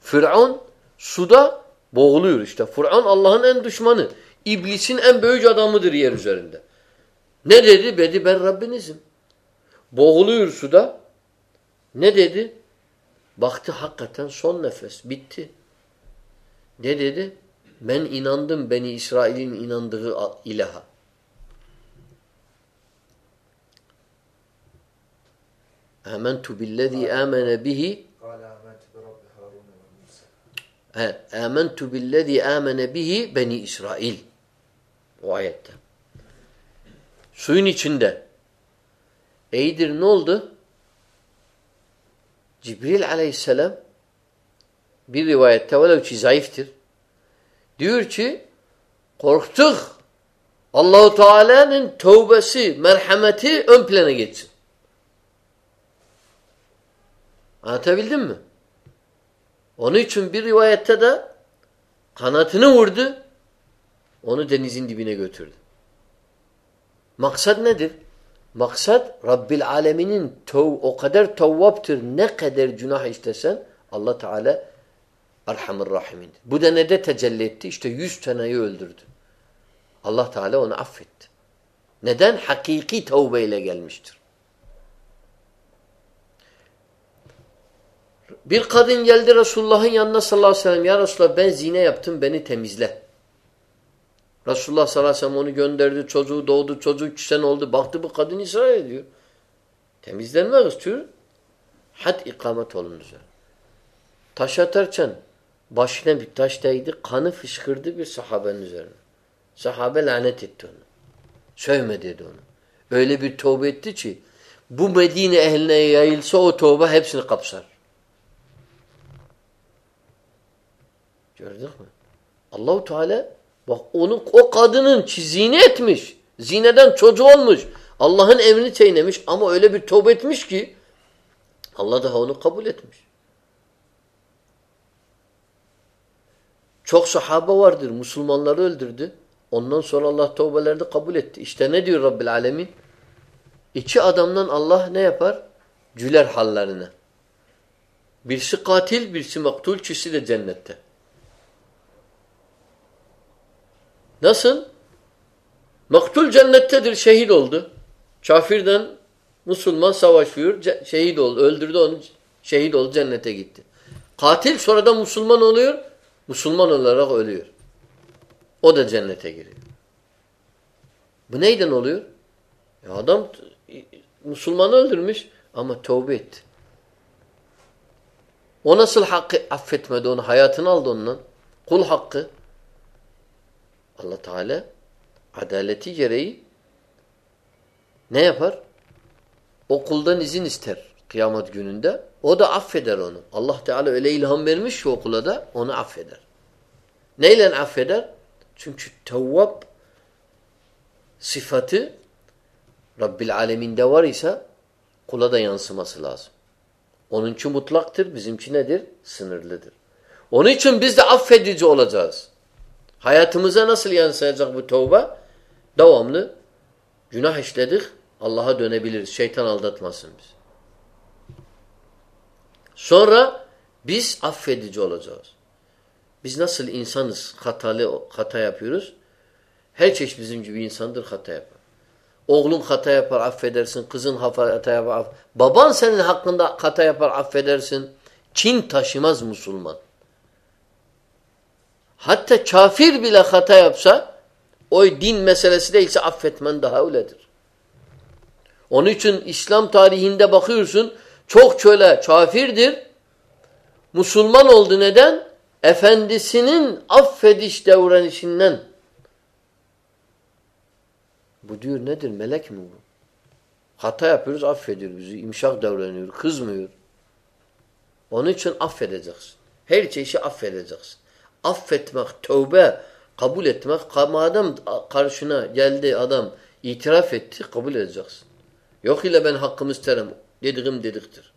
Firavun suda boğuluyor işte. Firavun Allah'ın en düşmanı. İblisin en büyük adamıdır yer üzerinde. Ne dedi? Dedi ben Rabbinizim. Boğuluyor suda. Ne dedi? Baktı hakikaten son nefes. Bitti. Ne dedi? Ben inandım Beni İsrail'in inandığı ilaha. Âmentu billezî âmene bihi Âmentu billezî âmene bihi Beni İsrail. O ayette. Suyun içinde. İyidir ne oldu? Cibril aleyhisselam bir rivayette velev ki zayıftır. Diyor ki korktuk. Allahu Teala'nın tövbesi, merhameti ön plana geçsin. Anlatabildim mi? Onun için bir rivayette de kanatını vurdu. Onu denizin dibine götürdü. Maksat nedir? Maksat Rabbil Aleminin o kadar tevvaptır. Ne kadar günah istesen Allah Teala Erhamur Rahimindir. Bu da ne de tecelli etti? İşte yüz taneyi öldürdü. Allah Teala onu affetti. Neden? Hakiki tevbeyle gelmiştir. Bir kadın geldi Resulullah'ın yanına sallallahu aleyhi ve sellem. Ya Resulullah ben zine yaptım beni temizle. Resulullah sallallahu aleyhi ve sellem onu gönderdi. Çocuğu doğdu. Çocuğu iki sene oldu. Baktı bu kadın ısrar ediyor. Temizlenmek istiyor. Had ikamet olundu. Taş atarken başına bir taş değdi. Kanı fışkırdı bir sahabenin üzerine. Sahabe lanet etti onu. Sövme dedi onu. Öyle bir tövbe etti ki bu Medine ehline yayılsa o tövbe hepsini kapsar. Gördük mü? Allahu Teala bak onun o kadının zine etmiş. Zineden çocuğu olmuş. Allah'ın emrini çiğnemiş ama öyle bir tövbe etmiş ki Allah daha onu kabul etmiş. Çok sahaba vardır. Müslümanları öldürdü. Ondan sonra Allah tövbelerini kabul etti. İşte ne diyor Rabbil Alemin? İki adamdan Allah ne yapar? Güler hallerine. Birisi katil, birisi maktul, ikisi de cennette. Nasıl? Maktul cennettedir, şehit oldu. Kafirden Müslüman savaşıyor, şehit oldu, öldürdü onu, şehit oldu, cennete gitti. Katil sonra da Müslüman oluyor, Müslüman olarak ölüyor. O da cennete giriyor. Bu neyden oluyor? Ya adam Müslümanı öldürmüş ama tövbe etti. O nasıl hakkı affetmedi onu? Hayatını aldı ondan. Kul hakkı. Allah Teala adaleti gereği ne yapar? O kuldan izin ister kıyamet gününde. O da affeder onu. Allah Teala öyle ilham vermiş ki okula da onu affeder. Neyle affeder? Çünkü tevvab sıfatı Rabbil aleminde var ise kula da yansıması lazım. Onunki mutlaktır, bizimki nedir? Sınırlıdır. Onun için biz de affedici olacağız. Hayatımıza nasıl yansıyacak bu tövbe? Devamlı günah işledik, Allah'a dönebiliriz. Şeytan aldatmasın biz. Sonra biz affedici olacağız. Biz nasıl insanız, hatalı hata yapıyoruz? Her çeşit bizim gibi insandır, hata yapar. Oğlun hata yapar, affedersin. Kızın hata yapar, aff Baban senin hakkında hata yapar, affedersin. Kin taşımaz Müslüman. Hatta kafir bile hata yapsa, o din meselesi değilse affetmen daha öyledir. Onun için İslam tarihinde bakıyorsun, çok çöle kafirdir. Müslüman oldu neden? efendisinin affediş davranışından bu diyor nedir? Melek mi bu? Hata yapıyoruz affediyor bizi. İmşak davranıyor. Kızmıyor. Onun için affedeceksin. Her şeyi affedeceksin. Affetmek, tövbe, kabul etmek. Madem karşına geldi adam itiraf etti kabul edeceksin. Yok ile ben hakkımı isterim. Dediğim dediktir.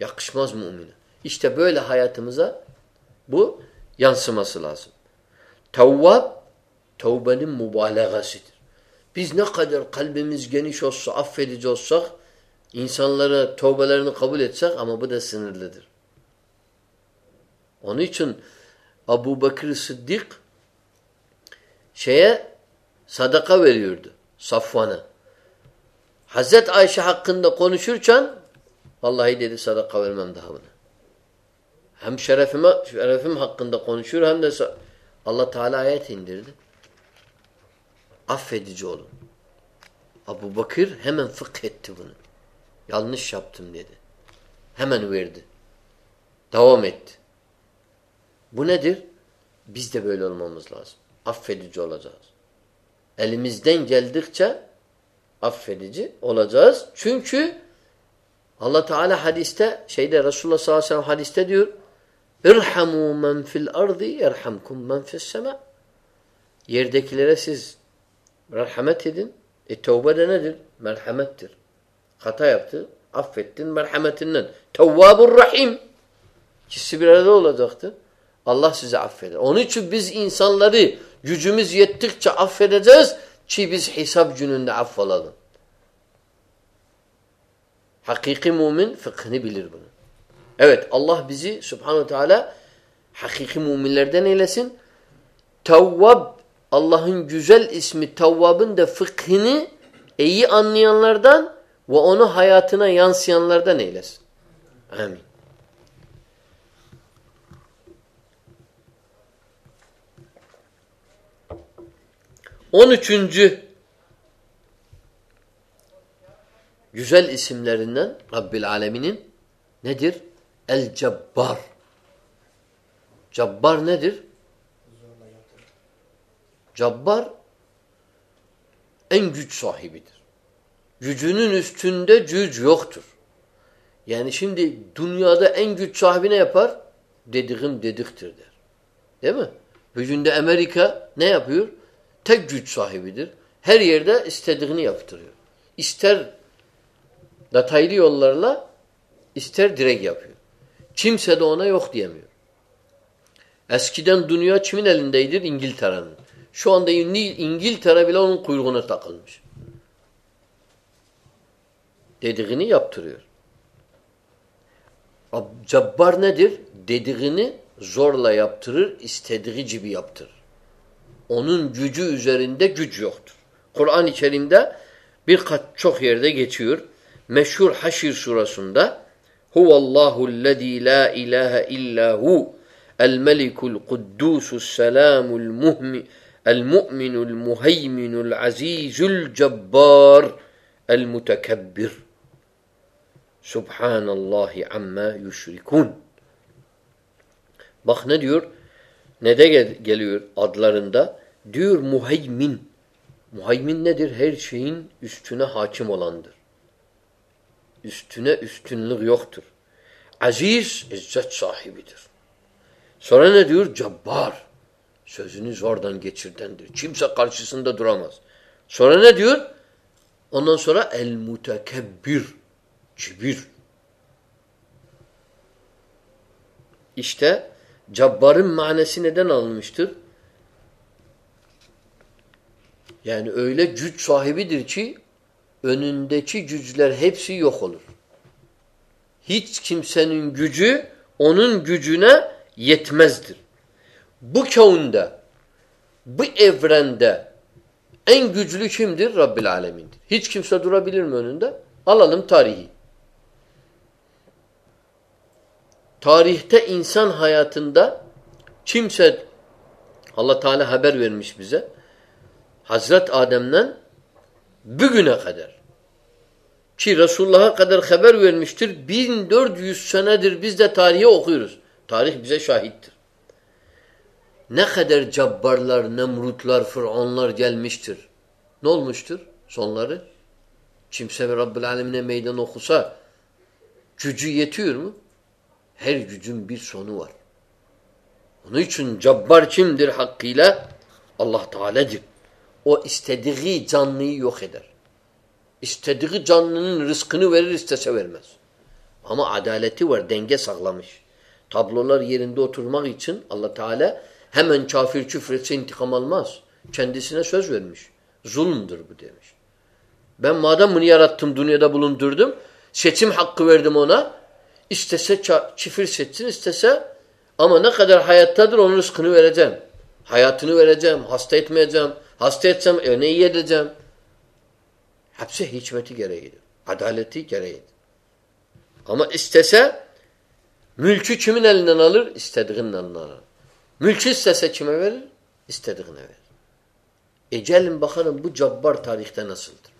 Yakışmaz mümine. İşte böyle hayatımıza bu yansıması lazım. Tevvab, tevbenin mübalağasıdır. Biz ne kadar kalbimiz geniş olsa, affedici olsak, insanlara tövbelerini kabul etsek ama bu da sınırlıdır. Onun için Abu Bakır Sıddık şeye sadaka veriyordu. Safvan'a. Hazret Ayşe hakkında konuşurken vallahi dedi sadaka vermem daha buna. Hem şerefime, şerefim hakkında konuşur hem de Allah Teala ayet indirdi. Affedici olun. Abu Bakır hemen fıkh etti bunu. Yanlış yaptım dedi. Hemen verdi. Devam etti. Bu nedir? Biz de böyle olmamız lazım. Affedici olacağız. Elimizden geldikçe affedici olacağız. Çünkü Allah Teala hadiste şeyde Resulullah sallallahu aleyhi ve sellem hadiste diyor İrhamu men fil ardı yerhamkum men fis sema. Yerdekilere siz merhamet edin. E tevbe de nedir? Merhamettir. Hata yaptı. Affettin merhametinden. Tevvabur rahim. İkisi bir arada olacaktır. Allah sizi affeder. Onun için biz insanları gücümüz yettikçe affedeceğiz ki biz hesap gününde affolalım. Hakiki mümin fıkhını bilir bunu. Evet Allah bizi subhanahu teala hakiki müminlerden eylesin. Tevvab Allah'ın güzel ismi Tevvab'ın da fıkhını iyi anlayanlardan ve onu hayatına yansıyanlardan eylesin. Amin. On üçüncü güzel isimlerinden Rabbil Alemin'in nedir? El-Cebbar. Cabbar nedir? Cabbar en güç sahibidir. Gücünün üstünde güç yoktur. Yani şimdi dünyada en güç sahibi ne yapar? Dediğim dediktir der. Değil mi? Bugün Amerika ne yapıyor? Tek güç sahibidir. Her yerde istediğini yaptırıyor. İster detaylı yollarla ister direkt yapıyor. Kimse de ona yok diyemiyor. Eskiden dünya kimin elindeydir? İngiltere'nin. Şu anda İngiltere bile onun kuyruğuna takılmış. Dediğini yaptırıyor. Cabbar nedir? Dediğini zorla yaptırır, istediği gibi yaptırır. Onun gücü üzerinde güç yoktur. Kur'an-ı Kerim'de birkaç çok yerde geçiyor. Meşhur Haşir surasında Huvallahu allazî la ilahe illa hu el-melikul kuddusus selamul muhmi el-mu'minul muheyminul azizul cebbar el-mutekebbir Subhanallahi amma yüşrikun Bak ne diyor? Ne de gel geliyor adlarında? Diyor muheymin. Muheymin nedir? Her şeyin üstüne hakim olandır. Üstüne üstünlük yoktur. Aziz, izzet sahibidir. Sonra ne diyor? Cabbar. Sözünü zordan geçirdendir. Kimse karşısında duramaz. Sonra ne diyor? Ondan sonra el-mutekebbir. Kibir. İşte Cabbarın manesi neden alınmıştır? Yani öyle güç sahibidir ki önündeki güçler hepsi yok olur. Hiç kimsenin gücü onun gücüne yetmezdir. Bu kaunda, bu evrende en güçlü kimdir? Rabbil Alemin'dir. Hiç kimse durabilir mi önünde? Alalım tarihi. Tarihte insan hayatında kimse Allah Teala haber vermiş bize. Hazret Adem'den bugüne kadar ki Resulullah'a kadar haber vermiştir. 1400 senedir biz de tarihi okuyoruz. Tarih bize şahittir. ne kadar cabbarlar, nemrutlar, fıraunlar gelmiştir. Ne olmuştur sonları? Kimse ve Rabbül Alemine meydan okusa gücü yetiyor mu? Her gücün bir sonu var. Onun için cabbar kimdir hakkıyla? Allah Teala'dır. O istediği canlıyı yok eder. İstediği canlının rızkını verir istese vermez. Ama adaleti var, denge sağlamış. Tablolar yerinde oturmak için Allah Teala hemen kafir küfretse intikam almaz. Kendisine söz vermiş. Zulümdür bu demiş. Ben madem bunu yarattım, dünyada bulundurdum, seçim hakkı verdim ona. İstese çifir seçsin, istese ama ne kadar hayattadır onun rızkını vereceğim. Hayatını vereceğim, hasta etmeyeceğim. Hasta etsem evine iyi edeceğim. Hepsi hikmeti gereğidir. Adaleti gereğidir. Ama istese mülkü kimin elinden alır? İstediğinin elinden alır. Mülkü istese kime verir? İstediğine verir. E gelin bakalım bu cabbar tarihte nasıldır?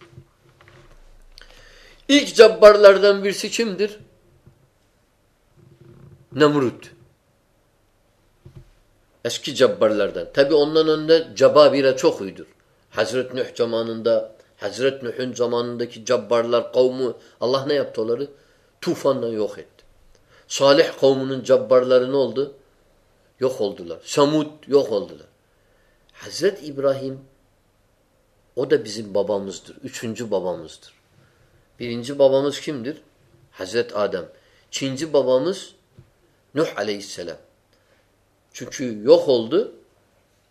İlk cabbarlardan birisi kimdir? Nemrut. Eski cabbarlardan. Tabi ondan önde cababire çok uydur. Hazreti Nuh zamanında, Hazreti Nuh'un zamanındaki cabbarlar, kavmu Allah ne yaptı onları? Tufanla yok etti. Salih kavmunun cabbarları ne oldu? Yok oldular. Samud yok oldular. Hazreti İbrahim o da bizim babamızdır. Üçüncü babamızdır. Birinci babamız kimdir? Hazreti Adem. İkinci babamız Nuh aleyhisselam. Çünkü yok oldu.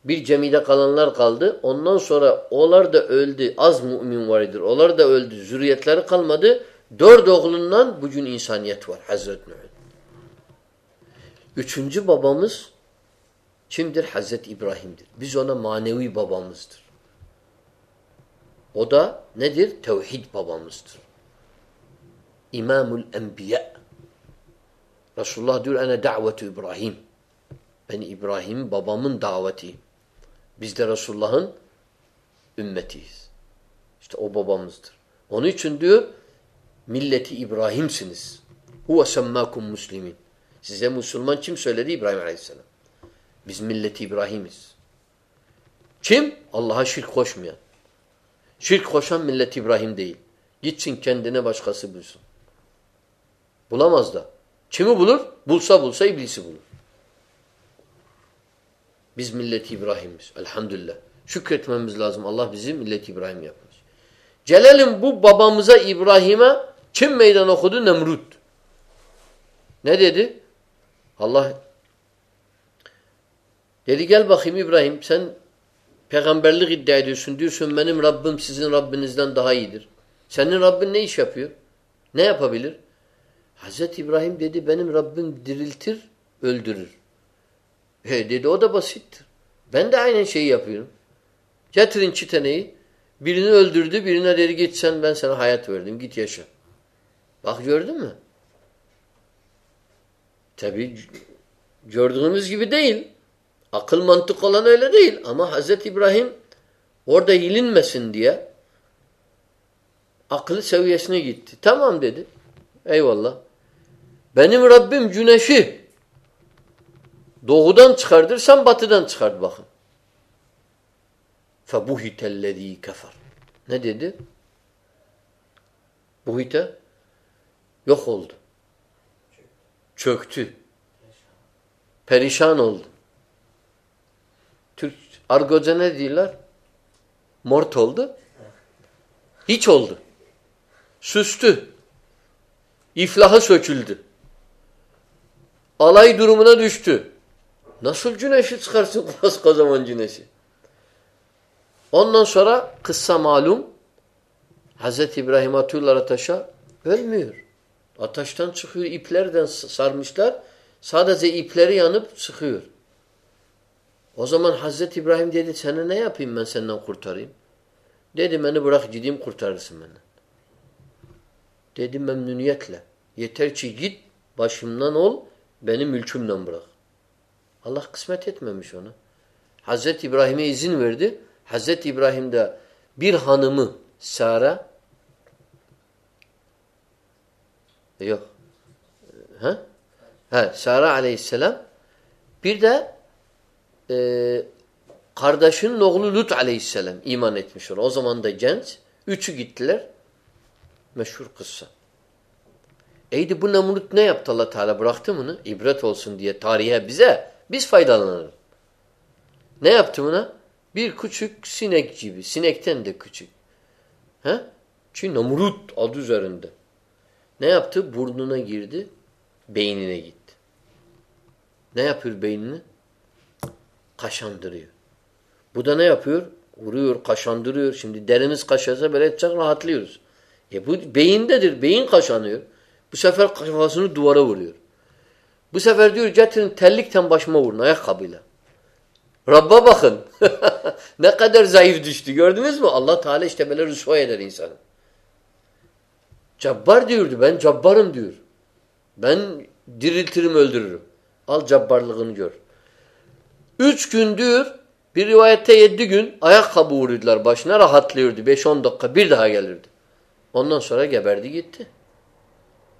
Bir cemide kalanlar kaldı. Ondan sonra onlar da öldü. Az mümin vardır. Onlar da öldü. Zürriyetleri kalmadı. Dört oğlundan bugün insaniyet var. Hazreti Nuh. Üçüncü babamız kimdir? Hazreti İbrahim'dir. Biz ona manevi babamızdır. O da nedir? Tevhid babamızdır. İmamul Enbiya. Resulullah diyor ene davetu İbrahim. Ben İbrahim babamın daveti. Biz de Resulullah'ın ümmetiyiz. İşte o babamızdır. Onun için diyor milleti İbrahim'siniz. Huve semmâkum muslimin. Size Müslüman kim söyledi? İbrahim Aleyhisselam. Biz milleti İbrahim'iz. Kim? Allah'a şirk koşmayan. Şirk koşan millet İbrahim değil. Gitsin kendine başkası bulsun. Bulamaz da. Kimi bulur? Bulsa bulsa iblisi bulur. Biz milleti İbrahim'iz. Elhamdülillah. Şükretmemiz lazım. Allah bizi milleti İbrahim yapmış. Gelelim bu babamıza İbrahim'e kim meydan okudu? Nemrut. Ne dedi? Allah dedi gel bakayım İbrahim sen peygamberlik iddia ediyorsun. Diyorsun benim Rabbim sizin Rabbinizden daha iyidir. Senin Rabbin ne iş yapıyor? Ne yapabilir? Hazreti İbrahim dedi benim Rabbim diriltir, öldürür. He dedi o da basittir. Ben de aynı şeyi yapıyorum. Getirin çiteneyi. Birini öldürdü, birine dedi git sen ben sana hayat verdim. Git yaşa. Bak gördün mü? Tabi gördüğünüz gibi değil. Akıl mantık olan öyle değil. Ama Hazreti İbrahim orada yilinmesin diye akıl seviyesine gitti. Tamam dedi. Eyvallah. Benim Rabbim güneşi doğudan çıkardır, sen batıdan çıkart bakın. فَبُهِتَ الَّذ۪ي كَفَرْ Ne dedi? Buhite yok oldu. Çöktü. Perişan oldu. Türk argoca ne diyorlar? Mort oldu. Hiç oldu. Süstü. İflahı söküldü. Alay durumuna düştü. Nasıl güneşi çıkarsın kocaman güneşi? Ondan sonra kıssa malum Hz. İbrahim atıyorlar ateşe ölmüyor. Ateşten çıkıyor iplerden sarmışlar. Sadece ipleri yanıp çıkıyor. O zaman Hazreti İbrahim dedi sana ne yapayım ben senden kurtarayım? Dedi beni bırak gideyim kurtarırsın beni. Dedi memnuniyetle. Yeter ki git başımdan ol beni mülkümden bırak. Allah kısmet etmemiş ona. Hazreti İbrahim'e izin verdi. Hazreti İbrahim de bir hanımı Sara yok. Ha? Ha, Sara aleyhisselam bir de e, kardeşinin oğlu Lut aleyhisselam iman etmiş ona. O zaman da genç. Üçü gittiler. Meşhur kıssa. Eydi bu Nemrut ne yaptı allah Teala? Bıraktı bunu. İbret olsun diye tarihe bize. Biz faydalanalım. Ne yaptı buna? Bir küçük sinek gibi. Sinekten de küçük. He? Çünkü Nemrut adı üzerinde. Ne yaptı? Burnuna girdi. Beynine gitti. Ne yapıyor beynini? Kaşandırıyor. Bu da ne yapıyor? Vuruyor, kaşandırıyor. Şimdi derimiz kaşarsa böyle edecek rahatlıyoruz. E bu beyindedir. Beyin kaşanıyor. Bu sefer kafasını duvara vuruyor. Bu sefer diyor getirin terlikten başıma vurun ayakkabıyla. Rabba bakın. ne kadar zayıf düştü gördünüz mü? Allah Teala işte böyle rüsva eder insanı. Cabbar diyordu ben cabbarım diyor. Ben diriltirim öldürürüm. Al cabbarlığını gör. Üç gündür bir rivayette yedi gün ayakkabı vuruyordular başına rahatlıyordu. Beş on dakika bir daha gelirdi. Ondan sonra geberdi gitti.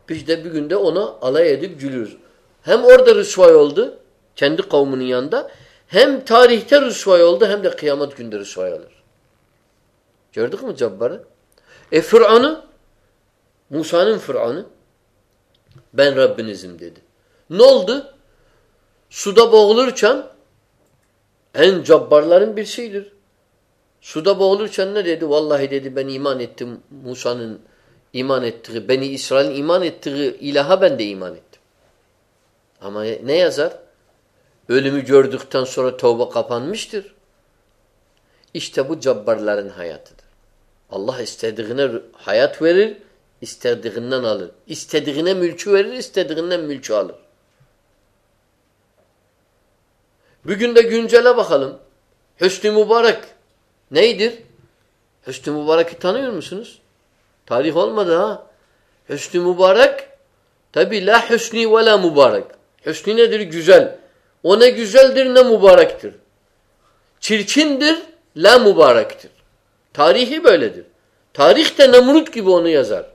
Biz de bir günde ona alay edip gülüyoruz. Hem orada rüsvay oldu kendi kavminin yanında hem tarihte rüsvay oldu hem de kıyamet günde rüsvay olur. Gördük mü Cabbar'ı? E Fır'an'ı Musa'nın Fır'an'ı ben Rabbinizim dedi. Ne oldu? Suda boğulurken en cabbarların birisidir. Suda boğulurken ne dedi? Vallahi dedi ben iman ettim Musa'nın iman ettiği, Beni İsrail'in iman ettiği ilaha ben de iman ettim. Ama ne yazar? Ölümü gördükten sonra tövbe kapanmıştır. İşte bu cabbarların hayatıdır. Allah istediğine hayat verir, istediğinden alır. İstediğine mülkü verir, istediğinden mülkü alır. Bugün de güncele bakalım. Hüsnü Mübarek neydir? Hüsnü Mübarek'i tanıyor musunuz? Tarih olmadı ha. Hüsnü Mübarek tabi la hüsni ve la mübarek. Hüsnü nedir? Güzel. O ne güzeldir ne mübarektir. Çirkindir, la mübarektir. Tarihi böyledir. Tarih de Nemrut gibi onu yazar.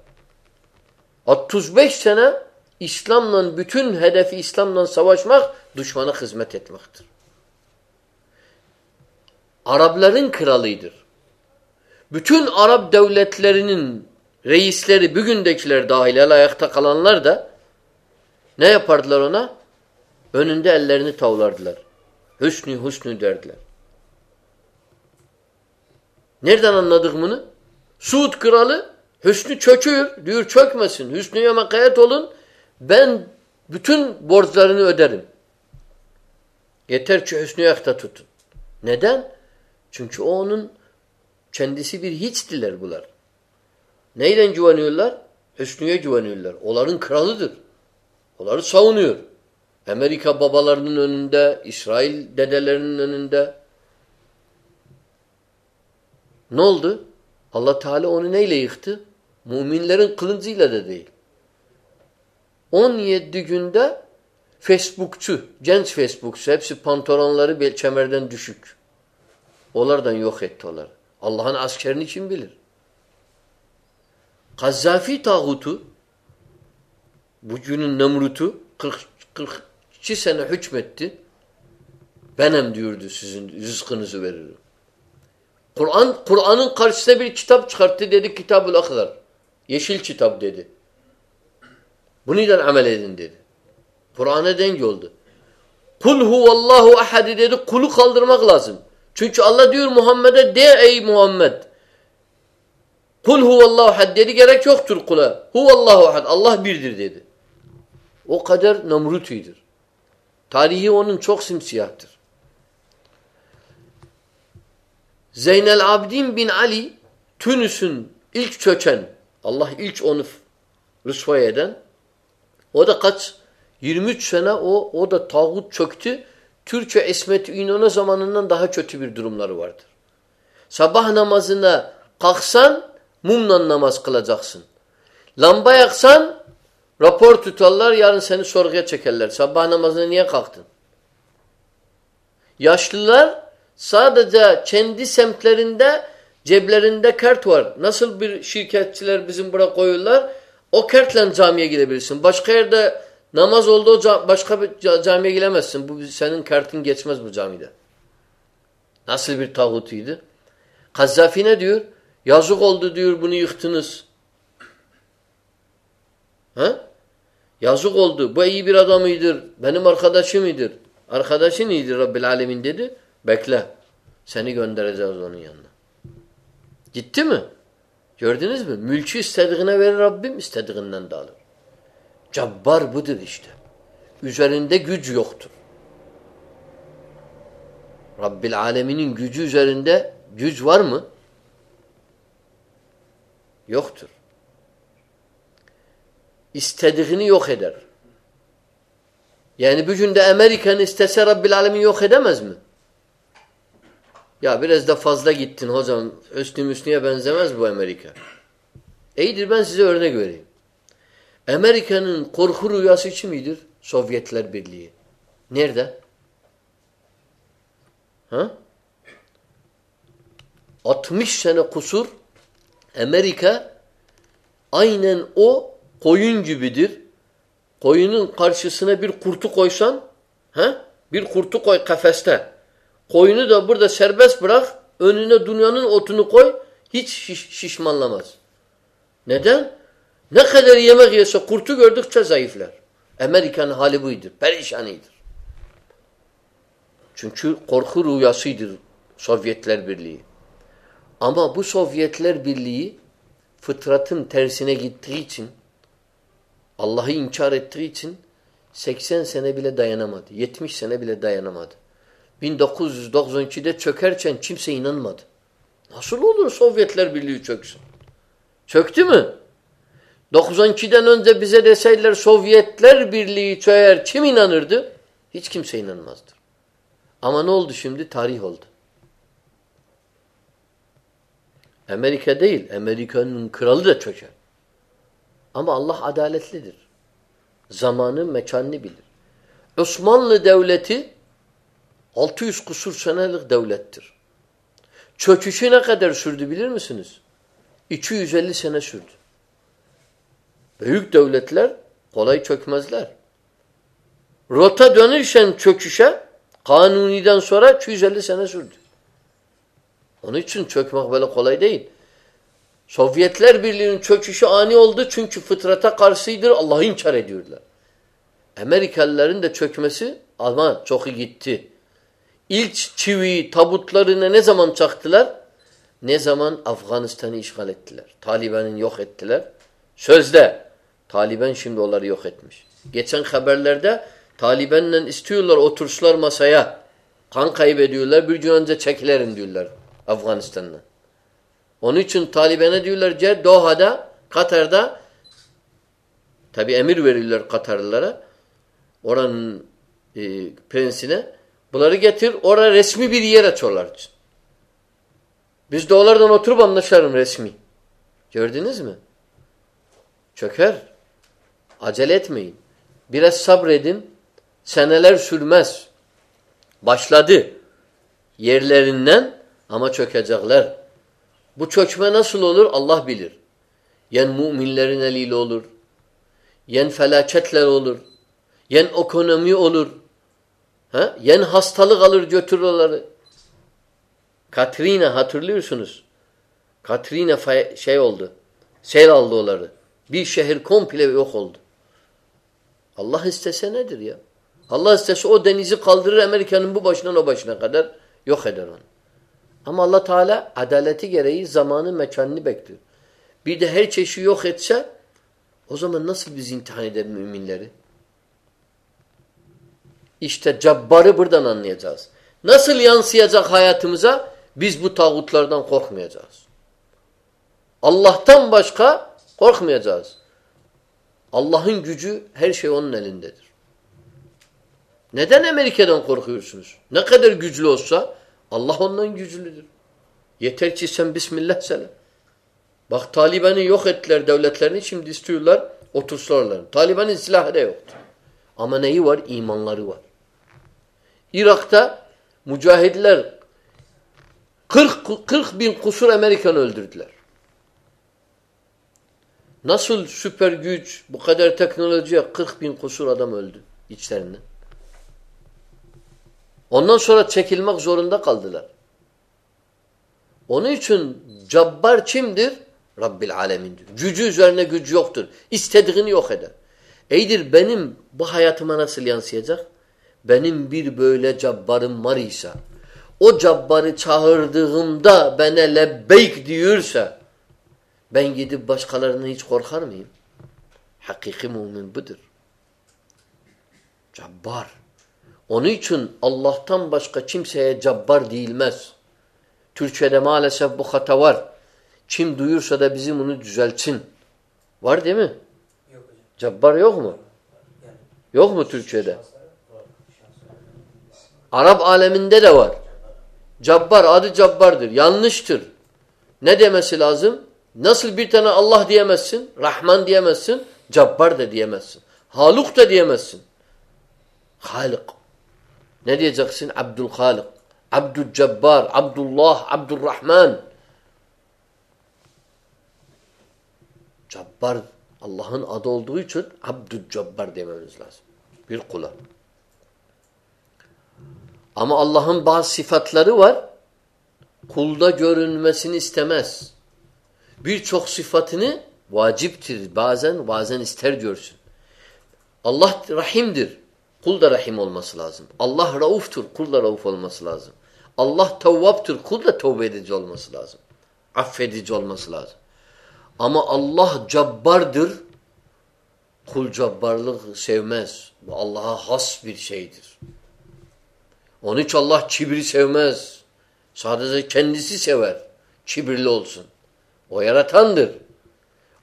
35 sene İslam'la bütün hedefi İslam'la savaşmak, düşmana hizmet etmektir. Arapların kralıydır. Bütün Arap devletlerinin reisleri, bugündekiler dahil ayakta kalanlar da ne yapardılar ona? Önünde ellerini tavlardılar. Hüsnü hüsnü derdiler. Nereden anladık bunu? Suud kralı Hüsnü çöküyor. Diyor çökmesin. Hüsnü'ye makayet olun. Ben bütün borçlarını öderim. Yeter ki Hüsnü'yü ayakta tutun. Neden? Çünkü o onun kendisi bir hiçtiler bunlar. Neyle güveniyorlar? Hüsnü'ye güveniyorlar. Onların kralıdır. Onları savunuyor. Amerika babalarının önünde, İsrail dedelerinin önünde. Ne oldu? Allah Teala onu neyle yıktı? Müminlerin kılıncıyla da değil. 17 günde Facebookçu, genç Facebookçu, hepsi pantolonları kemerden düşük. Onlardan yok etti onları. Allah'ın askerini kim bilir? Kazzafi tağutu, bugünün Nemrut'u 40, 42 sene hükmetti. Benim diyordu sizin rızkınızı veririm. Kur'an Kur'an'ın karşısına bir kitap çıkarttı dedi Kitabul Akhdar. Yeşil kitap dedi. Bununla amel edin dedi. Kur'an'a denge oldu. Kul huvallahu ahad dedi. Kulu kaldırmak lazım. Çünkü Allah diyor Muhammed'e de ey Muhammed. Kul huvallahu ahad dedi gerek yoktur kula. Huvallahu ahad. Allah birdir dedi. O kadar namrutidir. Tarihi onun çok simsiyahtır. Zeynel Abidin bin Ali Tunus'un ilk çöken Allah ilk onu rüsvay eden o da kaç 23 sene o o da tağut çöktü. Türkçe İsmet İnönü zamanından daha kötü bir durumları vardır. Sabah namazına kalksan mumla namaz kılacaksın. Lamba yaksan rapor tutarlar yarın seni sorguya çekerler. Sabah namazına niye kalktın? Yaşlılar sadece kendi semtlerinde Ceplerinde kart var. Nasıl bir şirketçiler bizim buraya koyuyorlar? O kartla camiye gidebilirsin. Başka yerde namaz oldu başka bir camiye giremezsin. Bu senin kartın geçmez bu camide. Nasıl bir tağutuydu? Kazzafi ne diyor? Yazık oldu diyor bunu yıktınız. Ha? Yazık oldu. Bu iyi bir adamıydır. Benim arkadaşımıdır. Arkadaşın iyidir Rabbil Alemin dedi. Bekle. Seni göndereceğiz onun yanına. Gitti mi? Gördünüz mü? Mülkü istediğine verir Rabbim, istediğinden de alır. Cabbar budur işte. Üzerinde güç yoktur. Rabbil Alemin'in gücü üzerinde güç var mı? Yoktur. İstediğini yok eder. Yani bugün de Amerika'nın istese Rabbil Alemin yok edemez mi? Ya biraz da fazla gittin hocam. Üstü Müslü'ye benzemez bu Amerika. İyidir ben size örnek vereyim. Amerika'nın korku rüyası için midir? Sovyetler Birliği. Nerede? Ha? 60 sene kusur Amerika aynen o koyun gibidir. Koyunun karşısına bir kurtu koysan ha? bir kurtu koy kafeste. Koyunu da burada serbest bırak. Önüne dünyanın otunu koy. Hiç şiş, şişmanlamaz. Neden? Ne kadar yemek yese kurtu gördükçe zayıflar. Amerika'nın hali buydur. Perişanidir. Çünkü korku rüyasıdır Sovyetler Birliği. Ama bu Sovyetler Birliği fıtratın tersine gittiği için Allah'ı inkar ettiği için 80 sene bile dayanamadı. 70 sene bile dayanamadı. 1992'de çökerken kimse inanmadı. Nasıl olur Sovyetler Birliği çöksün? Çöktü mü? 92'den önce bize deseydiler Sovyetler Birliği çöker kim inanırdı? Hiç kimse inanmazdı. Ama ne oldu şimdi? Tarih oldu. Amerika değil, Amerika'nın kralı da çöker. Ama Allah adaletlidir. Zamanı, mekanını bilir. Osmanlı Devleti 600 kusur senelik devlettir. Çöküşü ne kadar sürdü bilir misiniz? 250 sene sürdü. Büyük devletler kolay çökmezler. Rota dönürsen çöküşe Kanuni'den sonra 250 sene sürdü. Onun için çökmek böyle kolay değil. Sovyetler Birliği'nin çöküşü ani oldu çünkü fıtrata karşıydır Allah'ı inkar ediyorlar. Amerikalıların da çökmesi ama çok iyi gitti. İlk çiviyi tabutlarına ne zaman çaktılar? Ne zaman Afganistan'ı işgal ettiler. Taliban'ın yok ettiler. Sözde. Taliban şimdi onları yok etmiş. Geçen haberlerde Taliban'la istiyorlar otursular masaya. Kan kaybediyorlar. Bir gün önce çekilerin diyorlar Afganistan'dan. Onun için Taliban'a diyorlar ki Doha'da, Katar'da tabi emir veriyorlar Katarlılara oranın e, prensine bunları getir oraya resmi bir yer açıyorlar için. Biz de onlardan oturup anlaşalım resmi. Gördünüz mü? Çöker. Acele etmeyin. Biraz sabredin. Seneler sürmez. Başladı. Yerlerinden ama çökecekler. Bu çökme nasıl olur? Allah bilir. Yen müminlerin eliyle olur. Yen felaketler olur. Yen ekonomi olur. Ha? Yen hastalık alır götürür onları. Katrina hatırlıyorsunuz. Katrina şey oldu. Sel aldı onları. Bir şehir komple yok oldu. Allah istese nedir ya? Allah istese o denizi kaldırır Amerika'nın bu başından o başına kadar yok eder onu. Ama Allah Teala adaleti gereği zamanı mekanını bekliyor. Bir de her çeşidi yok etse o zaman nasıl biz imtihan eder müminleri? İşte cabbarı buradan anlayacağız. Nasıl yansıyacak hayatımıza? Biz bu tağutlardan korkmayacağız. Allah'tan başka korkmayacağız. Allah'ın gücü her şey onun elindedir. Neden Amerika'dan korkuyorsunuz? Ne kadar güçlü olsa Allah ondan güçlüdür. Yeter ki sen Bismillah söyle. Bak Taliban'ı yok ettiler devletlerini şimdi istiyorlar otursalarlar. Taliban'ın silahı da yoktu. Ama neyi var? İmanları var. Irak'ta mücahidler 40, 40 bin kusur Amerikan öldürdüler. Nasıl süper güç, bu kadar teknolojiye 40 bin kusur adam öldü içlerinden. Ondan sonra çekilmek zorunda kaldılar. Onun için cabbar kimdir? Rabbil alemindir. Gücü üzerine güç yoktur. İstediğini yok eder. Eydir benim bu hayatıma nasıl yansıyacak? Benim bir böyle cabbarım var ise o cabbarı çağırdığımda bana lebbeyk diyorsa ben gidip başkalarına hiç korkar mıyım? Hakiki mümin budur. Cabbar. Onun için Allah'tan başka kimseye cabbar değilmez. Türkçe'de maalesef bu hata var. Kim duyursa da bizim bunu düzeltsin. Var değil mi? Yok hocam. Cabbar yok mu? Yani Yok mu Türkçe'de? Arap aleminde de var. Cabbar adı cabbardır. Yanlıştır. Ne demesi lazım? Nasıl bir tane Allah diyemezsin, Rahman diyemezsin, Cabbar da diyemezsin. Haluk da diyemezsin. Halik. Ne diyeceksin? Abdülhalik. Abdülcebbar, Abdullah, Abdurrahman. Cabbar Allah'ın adı olduğu için Abdülcebbar dememiz lazım. Bir kula. Ama Allah'ın bazı sıfatları var. Kulda görünmesini istemez. Birçok sıfatını vaciptir. Bazen bazen ister görsün. Allah rahimdir. Kul da rahim olması lazım. Allah rauftur. Kul da rauf olması lazım. Allah tevvaptır. Kul da tövbe edici olması lazım. Affedici olması lazım. Ama Allah cabbardır. Kul cabbarlık sevmez. Bu Allah'a has bir şeydir. Onun için Allah kibri sevmez. Sadece kendisi sever. Kibirli olsun. O yaratandır.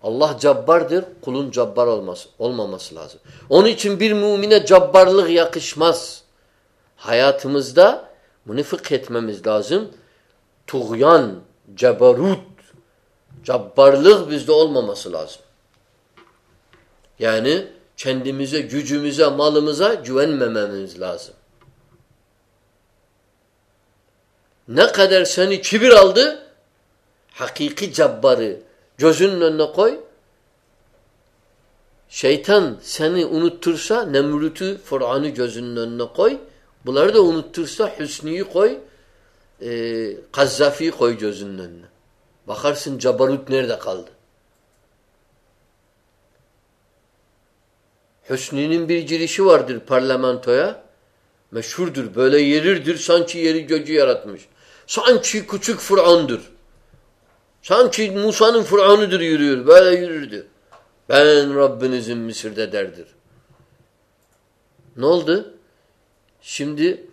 Allah cabbardır. Kulun cabbar olması, olmaması lazım. Onun için bir mümine cabbarlık yakışmaz. Hayatımızda bunu etmemiz lazım. Tuğyan, cebarut, cabbarlık bizde olmaması lazım. Yani kendimize, gücümüze, malımıza güvenmememiz lazım. Ne kadar seni kibir aldı, hakiki cabbarı gözünün önüne koy. Şeytan seni unuttursa Nemrut'u, Fıran'ı gözünün önüne koy. Bunları da unuttursa Hüsnü'yü koy, e, Kazzafi'yi koy gözünün önüne. Bakarsın cabarut nerede kaldı? Hüsnü'nün bir girişi vardır parlamentoya. Meşhurdur. Böyle yerirdir. Sanki yeri göcü yaratmış. Sanki küçük Fıran'dır. Sanki Musa'nın Fıran'ıdır yürüyor. Böyle yürürdü. Ben Rabbinizin Mısır'da derdir. Ne oldu? Şimdi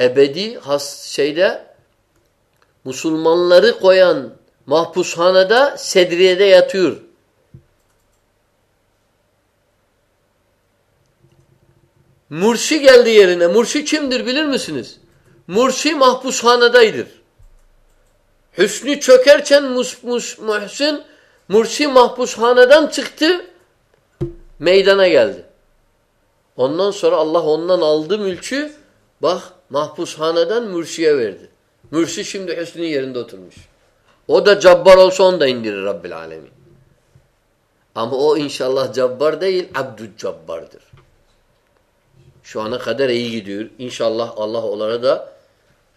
ebedi has şeyde Müslümanları koyan mahpushanede sedriyede yatıyor. Mursi geldi yerine. Mursi kimdir bilir misiniz? Mursi mahpushanedaydır. Hüsnü çökerken mus, mus, Muhsin Mursi mahpushaneden çıktı meydana geldi. Ondan sonra Allah ondan aldı mülkü bak mahpushaneden Mursi'ye verdi. Mursi şimdi Hüsnü'nün yerinde oturmuş. O da cabbar olsa onu da indirir Rabbil Alemin. Ama o inşallah cabbar değil, abdüccabbardır. Şu ana kadar iyi gidiyor. İnşallah Allah onlara da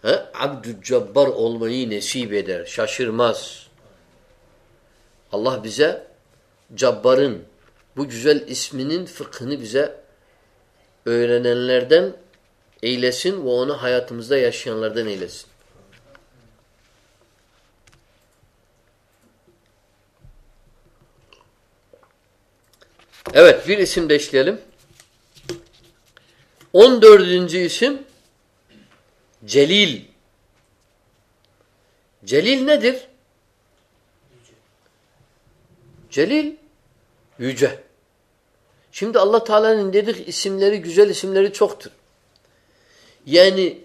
he, abdüccabbar olmayı nesip eder. Şaşırmaz. Allah bize cabbarın bu güzel isminin fıkhını bize öğrenenlerden eylesin ve onu hayatımızda yaşayanlardan eylesin. Evet bir isim de işleyelim. 14. isim Celil. Celil nedir? Celil yüce. Şimdi Allah Teala'nın dedik isimleri güzel isimleri çoktur. Yani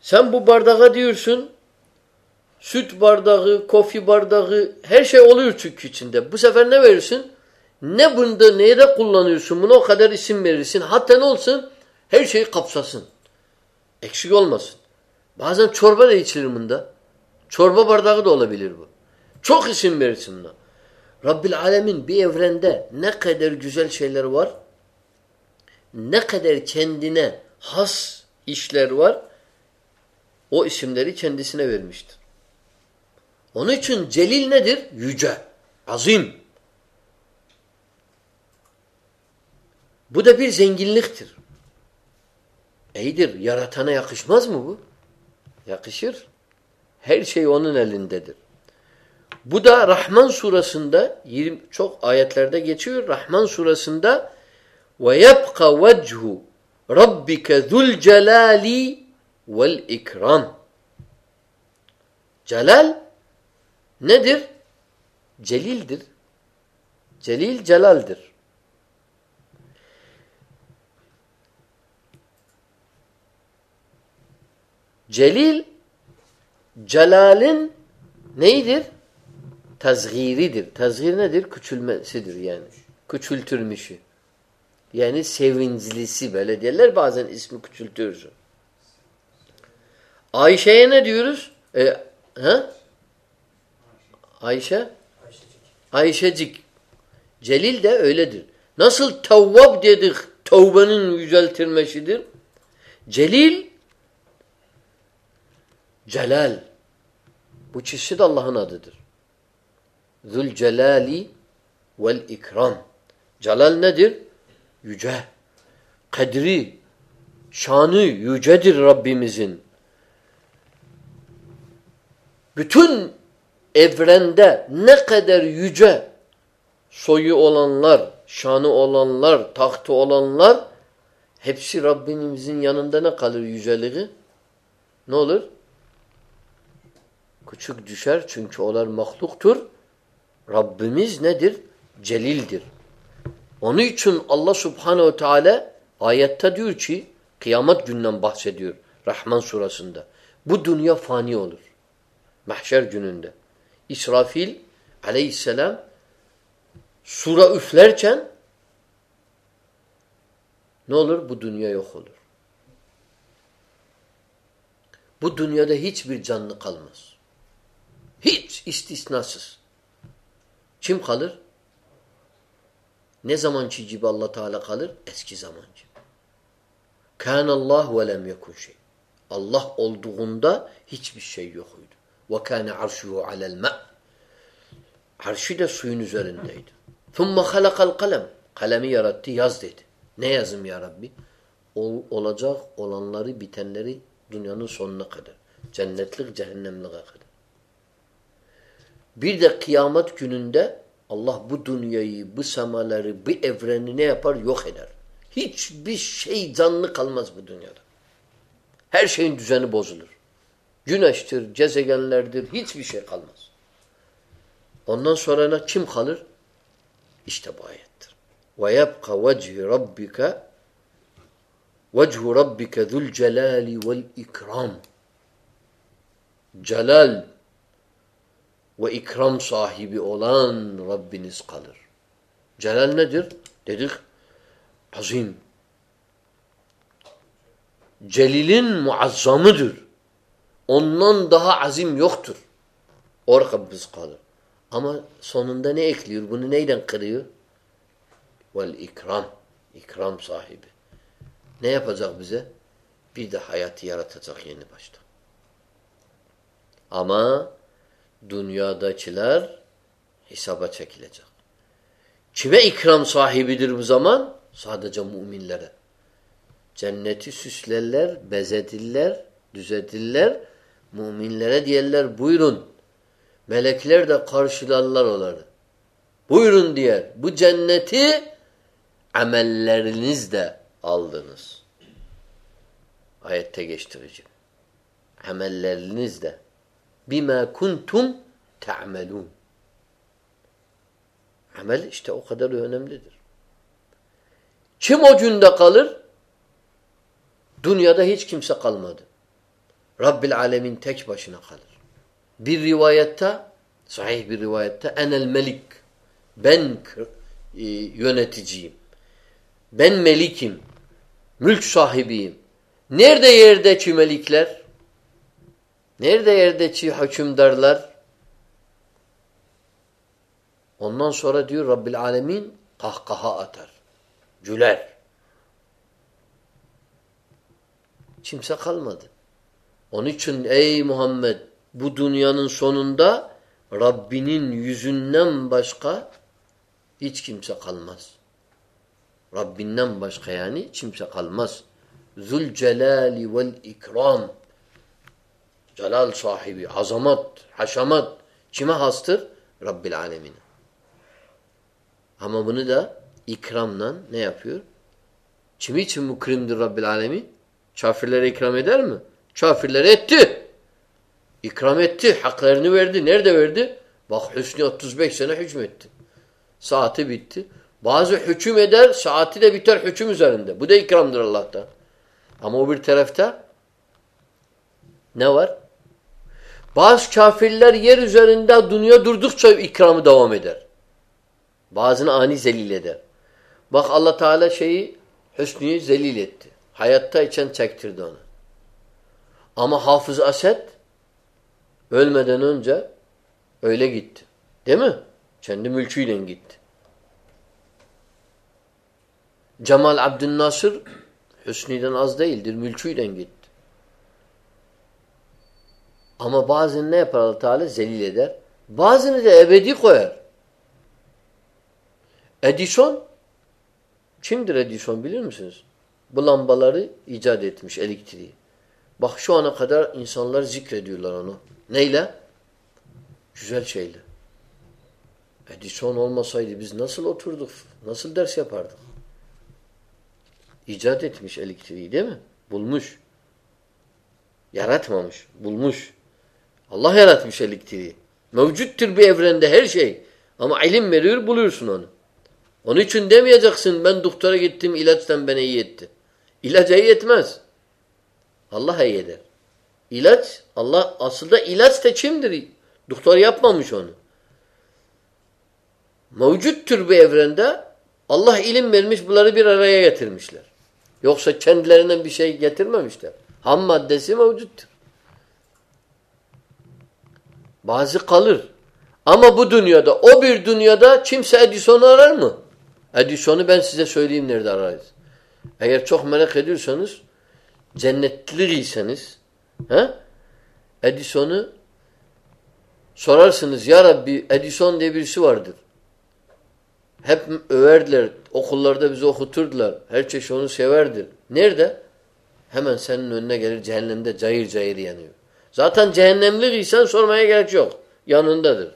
sen bu bardağa diyorsun süt bardağı, kofi bardağı her şey oluyor çünkü içinde. Bu sefer ne verirsin? Ne bunda neye kullanıyorsun? Buna o kadar isim verirsin. Hatta ne olsun? Her şeyi kapsasın. Eksik olmasın. Bazen çorba da içilir bunda. Çorba bardağı da olabilir bu. Çok isim verirsin buna. Rabbil Alemin bir evrende ne kadar güzel şeyler var, ne kadar kendine has işler var, O isimleri kendisine vermiştir. Onun için celil nedir? Yüce, azim. Bu da bir zenginliktir. İyidir. Yaratana yakışmaz mı bu? Yakışır. Her şey onun elindedir. Bu da Rahman surasında 20 çok ayetlerde geçiyor. Rahman surasında ve yebqa vechu rabbike zul celali vel ikram. Celal nedir? Celildir. Celil celaldir. Celil celalin neydir? Tazgiridir. Tazgir nedir? Küçülmesidir yani. Küçültürmüşü. Yani sevinçlisi böyle diyorlar. Bazen ismi küçültüyoruz. Ayşe'ye ne diyoruz? E, ha? Ayşe? Ayşecik. Celil de öyledir. Nasıl tevvab dedik tevbenin yüceltilmesidir. Celil Celal. Bu ikisi de Allah'ın adıdır. Zülcelali vel ikram. Celal nedir? Yüce. Kadri, şanı yücedir Rabbimizin. Bütün evrende ne kadar yüce soyu olanlar, şanı olanlar, tahtı olanlar hepsi Rabbimizin yanında ne kalır yüceliği? Ne olur? Küçük düşer çünkü onlar mahluktur. Rabbimiz nedir? Celildir. Onun için Allah subhanehu teala ayette diyor ki kıyamet günden bahsediyor Rahman surasında. Bu dünya fani olur. Mahşer gününde. İsrafil aleyhisselam sura üflerken ne olur? Bu dünya yok olur. Bu dünyada hiçbir canlı kalmaz. Hiç istisnasız. Kim kalır? Ne zamanki gibi Allah Teala kalır? Eski zamanki. Allah ve lem yekun şey. Allah olduğunda hiçbir şey yokuydu. Ve kâne arşuhu alel ma' Arşı da suyun üzerindeydi. ثُمَّ خَلَقَ الْقَلَمِ Kalemi yarattı, yaz dedi. Ne yazım ya Rabbi? Ol, olacak olanları, bitenleri dünyanın sonuna kadar. Cennetlik, cehennemliğe kadar. Bir de kıyamet gününde Allah bu dünyayı, bu semaları, bu evreni ne yapar? Yok eder. Hiçbir şey canlı kalmaz bu dünyada. Her şeyin düzeni bozulur. Güneştir, gezegenlerdir, hiçbir şey kalmaz. Ondan sonra ne? Kim kalır? İşte bu ayettir. Vecihi rabbike vechu rabbike zul celali vel ikram. Celal ve ikram sahibi olan Rabbiniz kalır. Celal nedir? Dedik azim. Celil'in muazzamıdır. Ondan daha azim yoktur. O Rabbimiz kalır. Ama sonunda ne ekliyor? Bunu neyden kırıyor? Vel ikram. İkram sahibi. Ne yapacak bize? Bir de hayatı yaratacak yeni başta. Ama dünyadakiler hesaba çekilecek. Kime ikram sahibidir bu zaman? Sadece müminlere. Cenneti süslerler, bezedirler, düzetirler. Müminlere diyerler buyurun. Melekler de karşılarlar onları. Buyurun diyer. Bu cenneti amellerinizle aldınız. Ayette geçtireceğim. Amellerinizle bima kuntum ta'melun. Amel işte o kadar önemlidir. Kim o günde kalır? Dünyada hiç kimse kalmadı. Rabbil alemin tek başına kalır. Bir rivayette, sahih bir rivayette enel melik. Ben e, yöneticiyim. Ben melikim. Mülk sahibiyim. Nerede yerdeki melikler? Nerede yerdeki hükümdarlar? Ondan sonra diyor Rabbil Alemin kahkaha atar. Güler. Kimse kalmadı. Onun için ey Muhammed bu dünyanın sonunda Rabbinin yüzünden başka hiç kimse kalmaz. Rabbinden başka yani kimse kalmaz. Zul celali vel ikram. Celal sahibi, azamat, haşamat kime hastır? Rabbil alemine. Ama bunu da ikramla ne yapıyor? Kimi için mukrimdir Rabbil alemin? Kafirlere ikram eder mi? Kafirlere etti. İkram etti. Haklarını verdi. Nerede verdi? Bak Hüsnü 35 sene hükmetti. Saati bitti. Bazı hüküm eder, saati de biter hüküm üzerinde. Bu da ikramdır Allah'tan. Ama o bir tarafta ne var? Bazı kafirler yer üzerinde dünya durdukça ikramı devam eder. Bazını ani zelil eder. Bak Allah Teala şeyi Hüsnü'yü zelil etti. Hayatta içen çektirdi onu. Ama Hafız Ased ölmeden önce öyle gitti. Değil mi? Kendi mülküyle gitti. Cemal Abdülnasır Hüsnü'den az değildir. Mülküyle gitti. Ama bazen ne yapar allah Teala? Zelil eder. Bazını da ebedi koyar. Edison kimdir Edison bilir misiniz? Bu lambaları icat etmiş elektriği. Bak şu ana kadar insanlar zikrediyorlar onu. Neyle? Güzel şeyle. Edison olmasaydı biz nasıl oturduk? Nasıl ders yapardık? İcat etmiş elektriği değil mi? Bulmuş. Yaratmamış. Bulmuş. Allah yaratmış elektriği. Mevcuttur bir evrende her şey. Ama ilim veriyor buluyorsun onu. Onun için demeyeceksin ben doktora gittim ilaçtan beni iyi etti. İlaç iyi etmez. Allah iyi eder. İlaç Allah aslında ilaç da kimdir? Doktor yapmamış onu. Mevcuttur bir evrende Allah ilim vermiş bunları bir araya getirmişler. Yoksa kendilerinden bir şey getirmemişler. Ham maddesi mevcuttur. Bazı kalır. Ama bu dünyada, o bir dünyada kimse Edison'u arar mı? Edison'u ben size söyleyeyim nerede ararız. Eğer çok merak ediyorsanız, cennetliyseniz, he? Edison'u sorarsınız. Ya Rabbi Edison diye birisi vardır. Hep överdiler. Okullarda bizi okuturdular. Her çeşit onu severdir. Nerede? Hemen senin önüne gelir cehennemde cayır cayır yanıyor. Zaten cehennemlikiysen sormaya gerek yok. Yanındadır.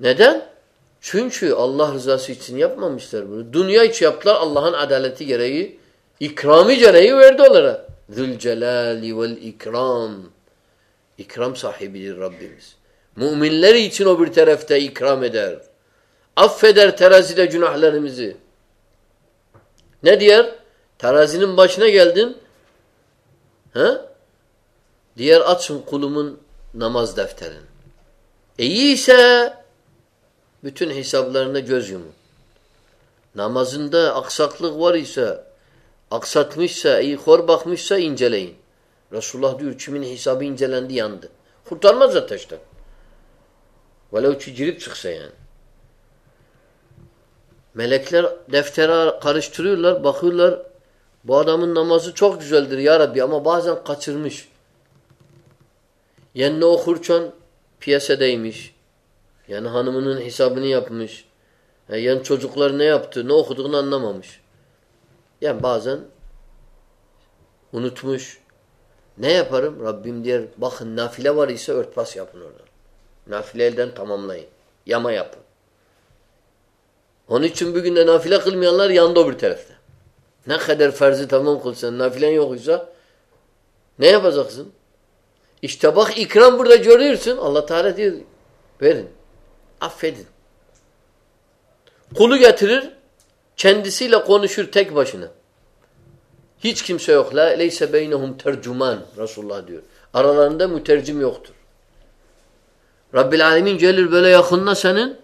Neden? Çünkü Allah rızası için yapmamışlar bunu. Dünya için yaptılar Allah'ın adaleti gereği, ikrami gereği verdi onlara. Zülcelali vel ikram. İkram sahibidir Rabbimiz. Müminler için o bir tarafta ikram eder. Affeder terazide günahlarımızı. Ne diyor? Terazinin başına geldin. He? Diğer açın kulumun namaz defterini. İyi ise bütün hesaplarına göz yumun. Namazında aksaklık var ise, aksatmışsa, iyi hor bakmışsa inceleyin. Resulullah diyor kimin hesabı incelendi yandı. Kurtarmaz ateşten. Velev ki girip çıksa yani. Melekler deftere karıştırıyorlar, bakıyorlar. Bu adamın namazı çok güzeldir ya Rabbi ama bazen kaçırmış. Yenine okurken piyasadaymış. Yani hanımının hesabını yapmış. Yani çocuklar ne yaptı, ne okuduğunu anlamamış. Yani bazen unutmuş. Ne yaparım? Rabbim diyor bakın nafile var ise örtbas yapın orada. Nafile elden tamamlayın. Yama yapın. Onun için bugün de nafile kılmayanlar yandı o bir tarafta. Ne kadar farzı tamam kılsan, nafilen yoksa ne yapacaksın? İşte bak ikram burada görüyorsun. Allah Teala diyor verin. Affedin. Kulu getirir, kendisiyle konuşur tek başına. Hiç kimse yok. La leyse beynehum tercüman Resulullah diyor. Aralarında mütercim yoktur. Rabbil Alemin gelir böyle yakınına senin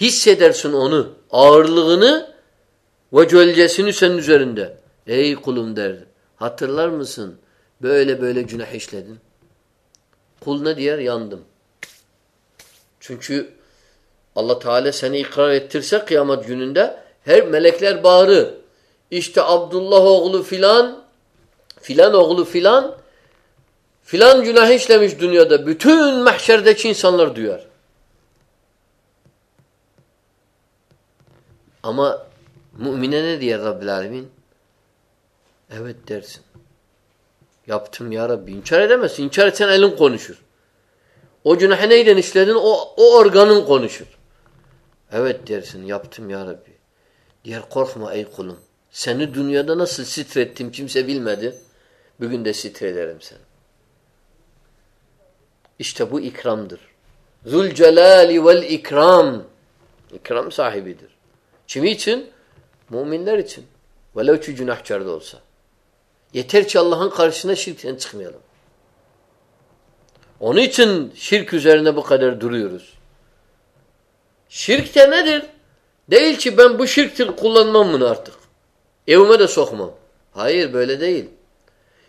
hissedersin onu. Ağırlığını ve gölgesini senin üzerinde. Ey kulum der. Hatırlar mısın? Böyle böyle günah işledin. Kul ne diyer? Yandım. Çünkü Allah Teala seni ikrar ettirse kıyamet gününde her melekler bağırır. İşte Abdullah oğlu filan Filan oğlu filan filan günah işlemiş dünyada. Bütün mahşerdeki insanlar duyar. Ama mümine ne diyor Rabbil Alemin? Evet dersin. Yaptım ya Rabbi. İnkar edemezsin. İnkar etsen elin konuşur. O günahı neyden işledin? O, o organın konuşur. Evet dersin. Yaptım ya Rabbi. Diğer korkma ey kulum. Seni dünyada nasıl sitrettim kimse bilmedi. Bugün de sitrederim seni. İşte bu ikramdır. Zülcelali vel ikram. İkram sahibidir. Kimi için? Müminler için. Velev ki günahkar da olsa. Yeter ki Allah'ın karşısına şirkten çıkmayalım. Onun için şirk üzerine bu kadar duruyoruz. Şirk de nedir? Değil ki ben bu şirktir kullanmam bunu artık. Evime de sokmam. Hayır böyle değil.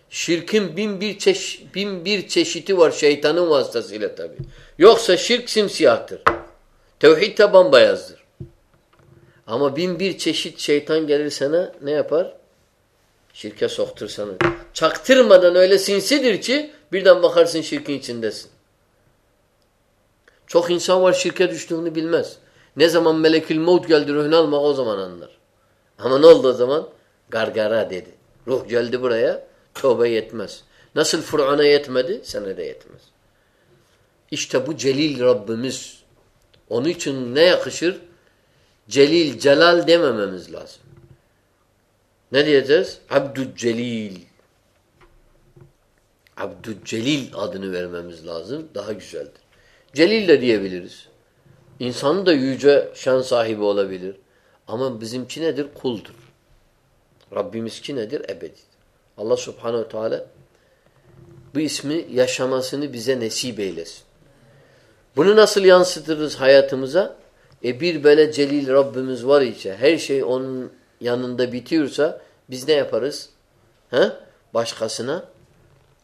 Şirkin bin bir, çeş bin bir çeşidi var şeytanın vasıtasıyla tabi. Yoksa şirk simsiyahtır. Tevhid de bambayazdır. Ama bin bir çeşit şeytan gelir sana ne yapar? Şirke soktur sana. Çaktırmadan öyle sinsidir ki birden bakarsın şirkin içindesin. Çok insan var şirke düştüğünü bilmez. Ne zaman melekül maut geldi ruhunu almak o zaman anlar. Ama ne oldu o zaman? Gargara dedi. Ruh geldi buraya tövbe yetmez. Nasıl Fır'an'a yetmedi? Sana da yetmez. İşte bu celil Rabbimiz. Onun için ne yakışır? Celil, celal demememiz lazım. Ne diyeceğiz? Abdücelil. Abdücelil adını vermemiz lazım. Daha güzeldir. Celil de diyebiliriz. İnsanın da yüce şan sahibi olabilir. Ama bizimki nedir? Kuldur. Rabbimizki nedir? Ebedidir. Allah subhanehu teala bu ismi yaşamasını bize nesip eylesin. Bunu nasıl yansıtırız hayatımıza? E bir böyle celil Rabbimiz var ise, her şey onun yanında bitiyorsa biz ne yaparız? He? Başkasına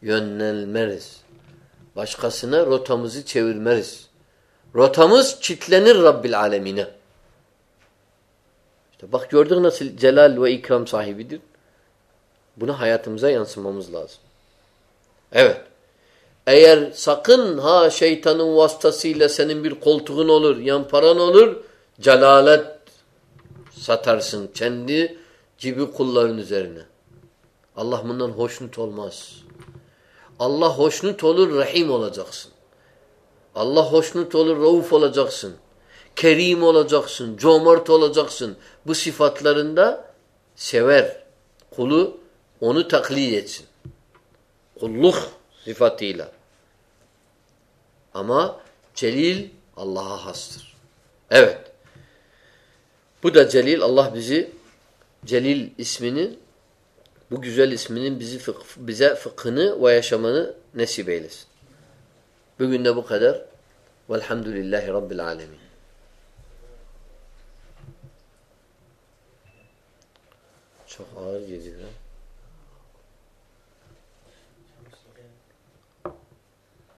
yönelmeriz. Başkasına rotamızı çevirmeriz. Rotamız kitlenir Rabbil alemine. İşte bak gördün nasıl celal ve ikram sahibidir. Bunu hayatımıza yansımamız lazım. Evet. Eğer sakın ha şeytanın vasıtasıyla senin bir koltuğun olur, yan paran olur, celalet satarsın kendi gibi kulların üzerine. Allah bundan hoşnut olmaz. Allah hoşnut olur, rahim olacaksın. Allah hoşnut olur, rauf olacaksın. Kerim olacaksın, cömert olacaksın. Bu sıfatlarında sever. Kulu onu taklit etsin. Kulluk sıfatıyla. Ama celil Allah'a hastır. Evet. Bu da celil. Allah bizi celil ismini bu güzel isminin bizi fıkh, bize fıkhını ve yaşamanı nasip eylesin. Bugün de bu kadar. Velhamdülillahi Rabbil alemin. Çok ağır geliyor.